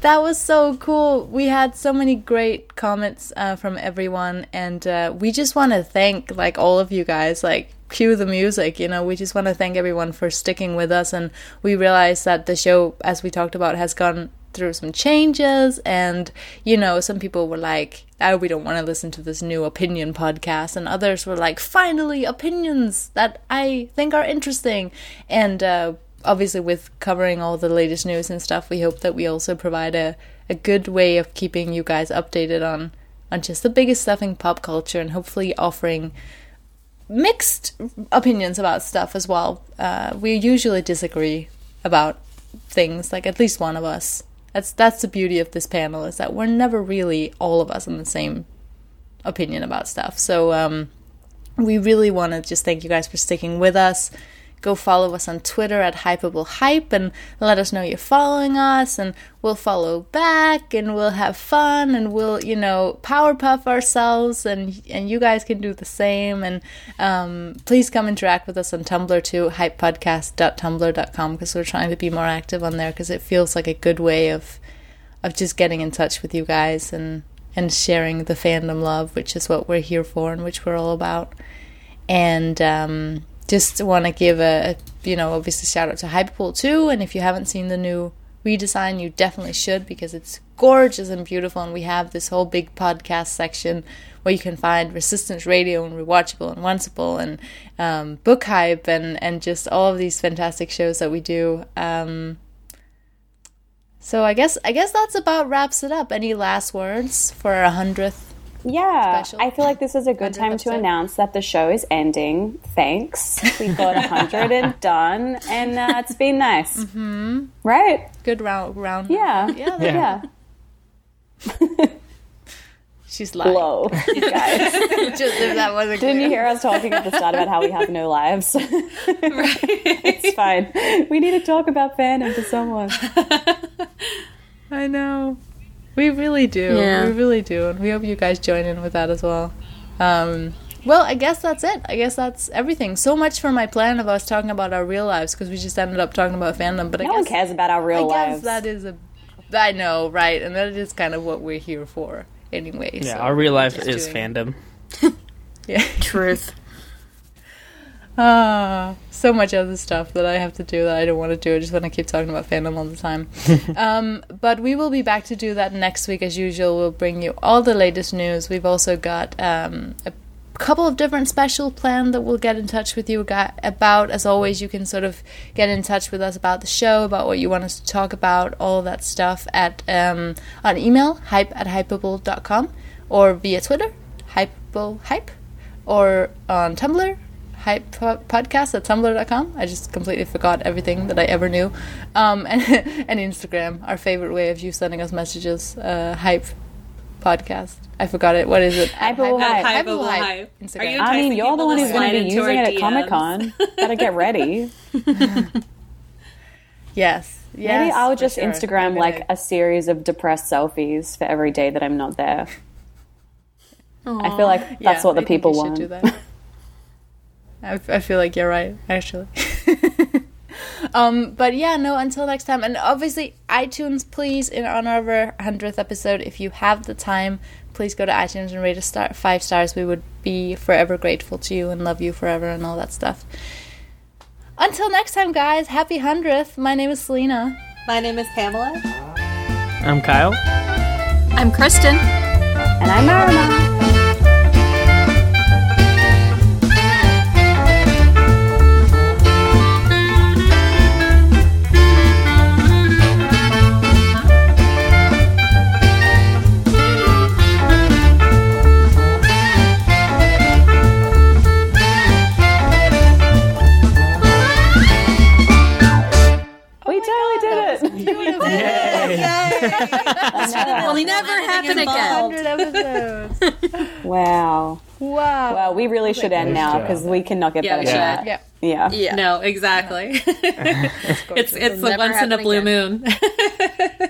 That was so cool. We had so many great comments uh, from everyone, and uh, we just want to thank like all of you guys. Like, cue the music. You know, we just want to thank everyone for sticking with us, and we realize that the show, as we talked about, has gone through some changes, and you know, some people were like, "Oh, we don't want to listen to this new opinion podcast," and others were like, "Finally, opinions that I think are interesting," and. uh obviously with covering all the latest news and stuff we hope that we also provide a, a good way of keeping you guys updated on on just the biggest stuff in pop culture and hopefully offering mixed opinions about stuff as well. Uh, we usually disagree about things like at least one of us. That's that's the beauty of this panel is that we're never really all of us on the same opinion about stuff. So um, we really want to just thank you guys for sticking with us go follow us on Twitter at Hypable Hype and let us know you're following us and we'll follow back and we'll have fun and we'll, you know, power puff ourselves and and you guys can do the same and um, please come interact with us on Tumblr too, hypepodcast.tumblr.com because we're trying to be more active on there because it feels like a good way of of just getting in touch with you guys and and sharing the fandom love, which is what we're here for and which we're all about. And um, just want to give a, you know, obviously shout out to Hypable too. And if you haven't seen the new redesign, you definitely should because it's gorgeous and beautiful. And we have this whole big podcast section where you can find Resistance Radio and Rewatchable and Onceable and um, Book Hype and, and just all of these fantastic shows that we do. Um, so I guess I guess that's about wraps it up. Any last words for our hundredth? Yeah, Special. I feel like this is a good 100th time to announce that the show is ending. Thanks. We got 100 and done, and uh, it's been nice. Mm-hmm. Right? Good round round. Yeah. yeah. Yeah. She's lying. Blow, guys. Just if that wasn't Didn't you hear us talking at the start about how we have no lives? it's fine. We need to talk about fandom to someone. I know. We really do. Yeah. We really do. And we hope you guys join in with that as well. Um, well, I guess that's it. I guess that's everything. So much for my plan of us talking about our real lives because we just ended up talking about fandom. But I No guess one cares about our real life. I guess lives. that is a. I know, right? And that is kind of what we're here for, anyway. yeah, so our real life is doing- fandom. Yeah. Truth. Ah, so much other stuff that I have to do that I don't want to do. I just want to keep talking about fandom all the time. um, but we will be back to do that next week as usual. We'll bring you all the latest news. We've also got um, a couple of different special planned that we'll get in touch with you about. As always, you can sort of get in touch with us about the show, about what you want us to talk about, all that stuff at um, on email hype at hypable.com or via Twitter hypo hype or on Tumblr hype podcast at tumblr.com. I just completely forgot everything that I ever knew. Um, and, and Instagram, our favorite way of you sending us messages, uh, hype podcast. I forgot it. What is it? Hypable Hype. Hypable Hype. Instagram. Are you I mean, you're the one who's going to be using it at Comic Con. Gotta get ready. yes. Yes. Maybe I'll just sure. Instagram I'm like a series of depressed selfies for every day that I'm not there. I feel like that's Yeah, what the I think people you should want. do that. I, I feel like you're right, actually. um, but yeah, no. Until next time, and obviously iTunes, please, in honor of our hundredth episode, if you have the time, please go to iTunes and rate us star five stars. We would be forever grateful to you and love you forever and all that stuff. Until next time, guys. Happy hundredth. My name is Selena. My name is Pamela. I'm Kyle. I'm Kristen. And I'm Marama. Will never happen again. Hundred episodes. Wow. wow. Well, we really should end now because we cannot get Yeah, better we than should. that. Yeah. Yeah. Yeah. No, exactly. it's it's the Never once in a blue again. moon.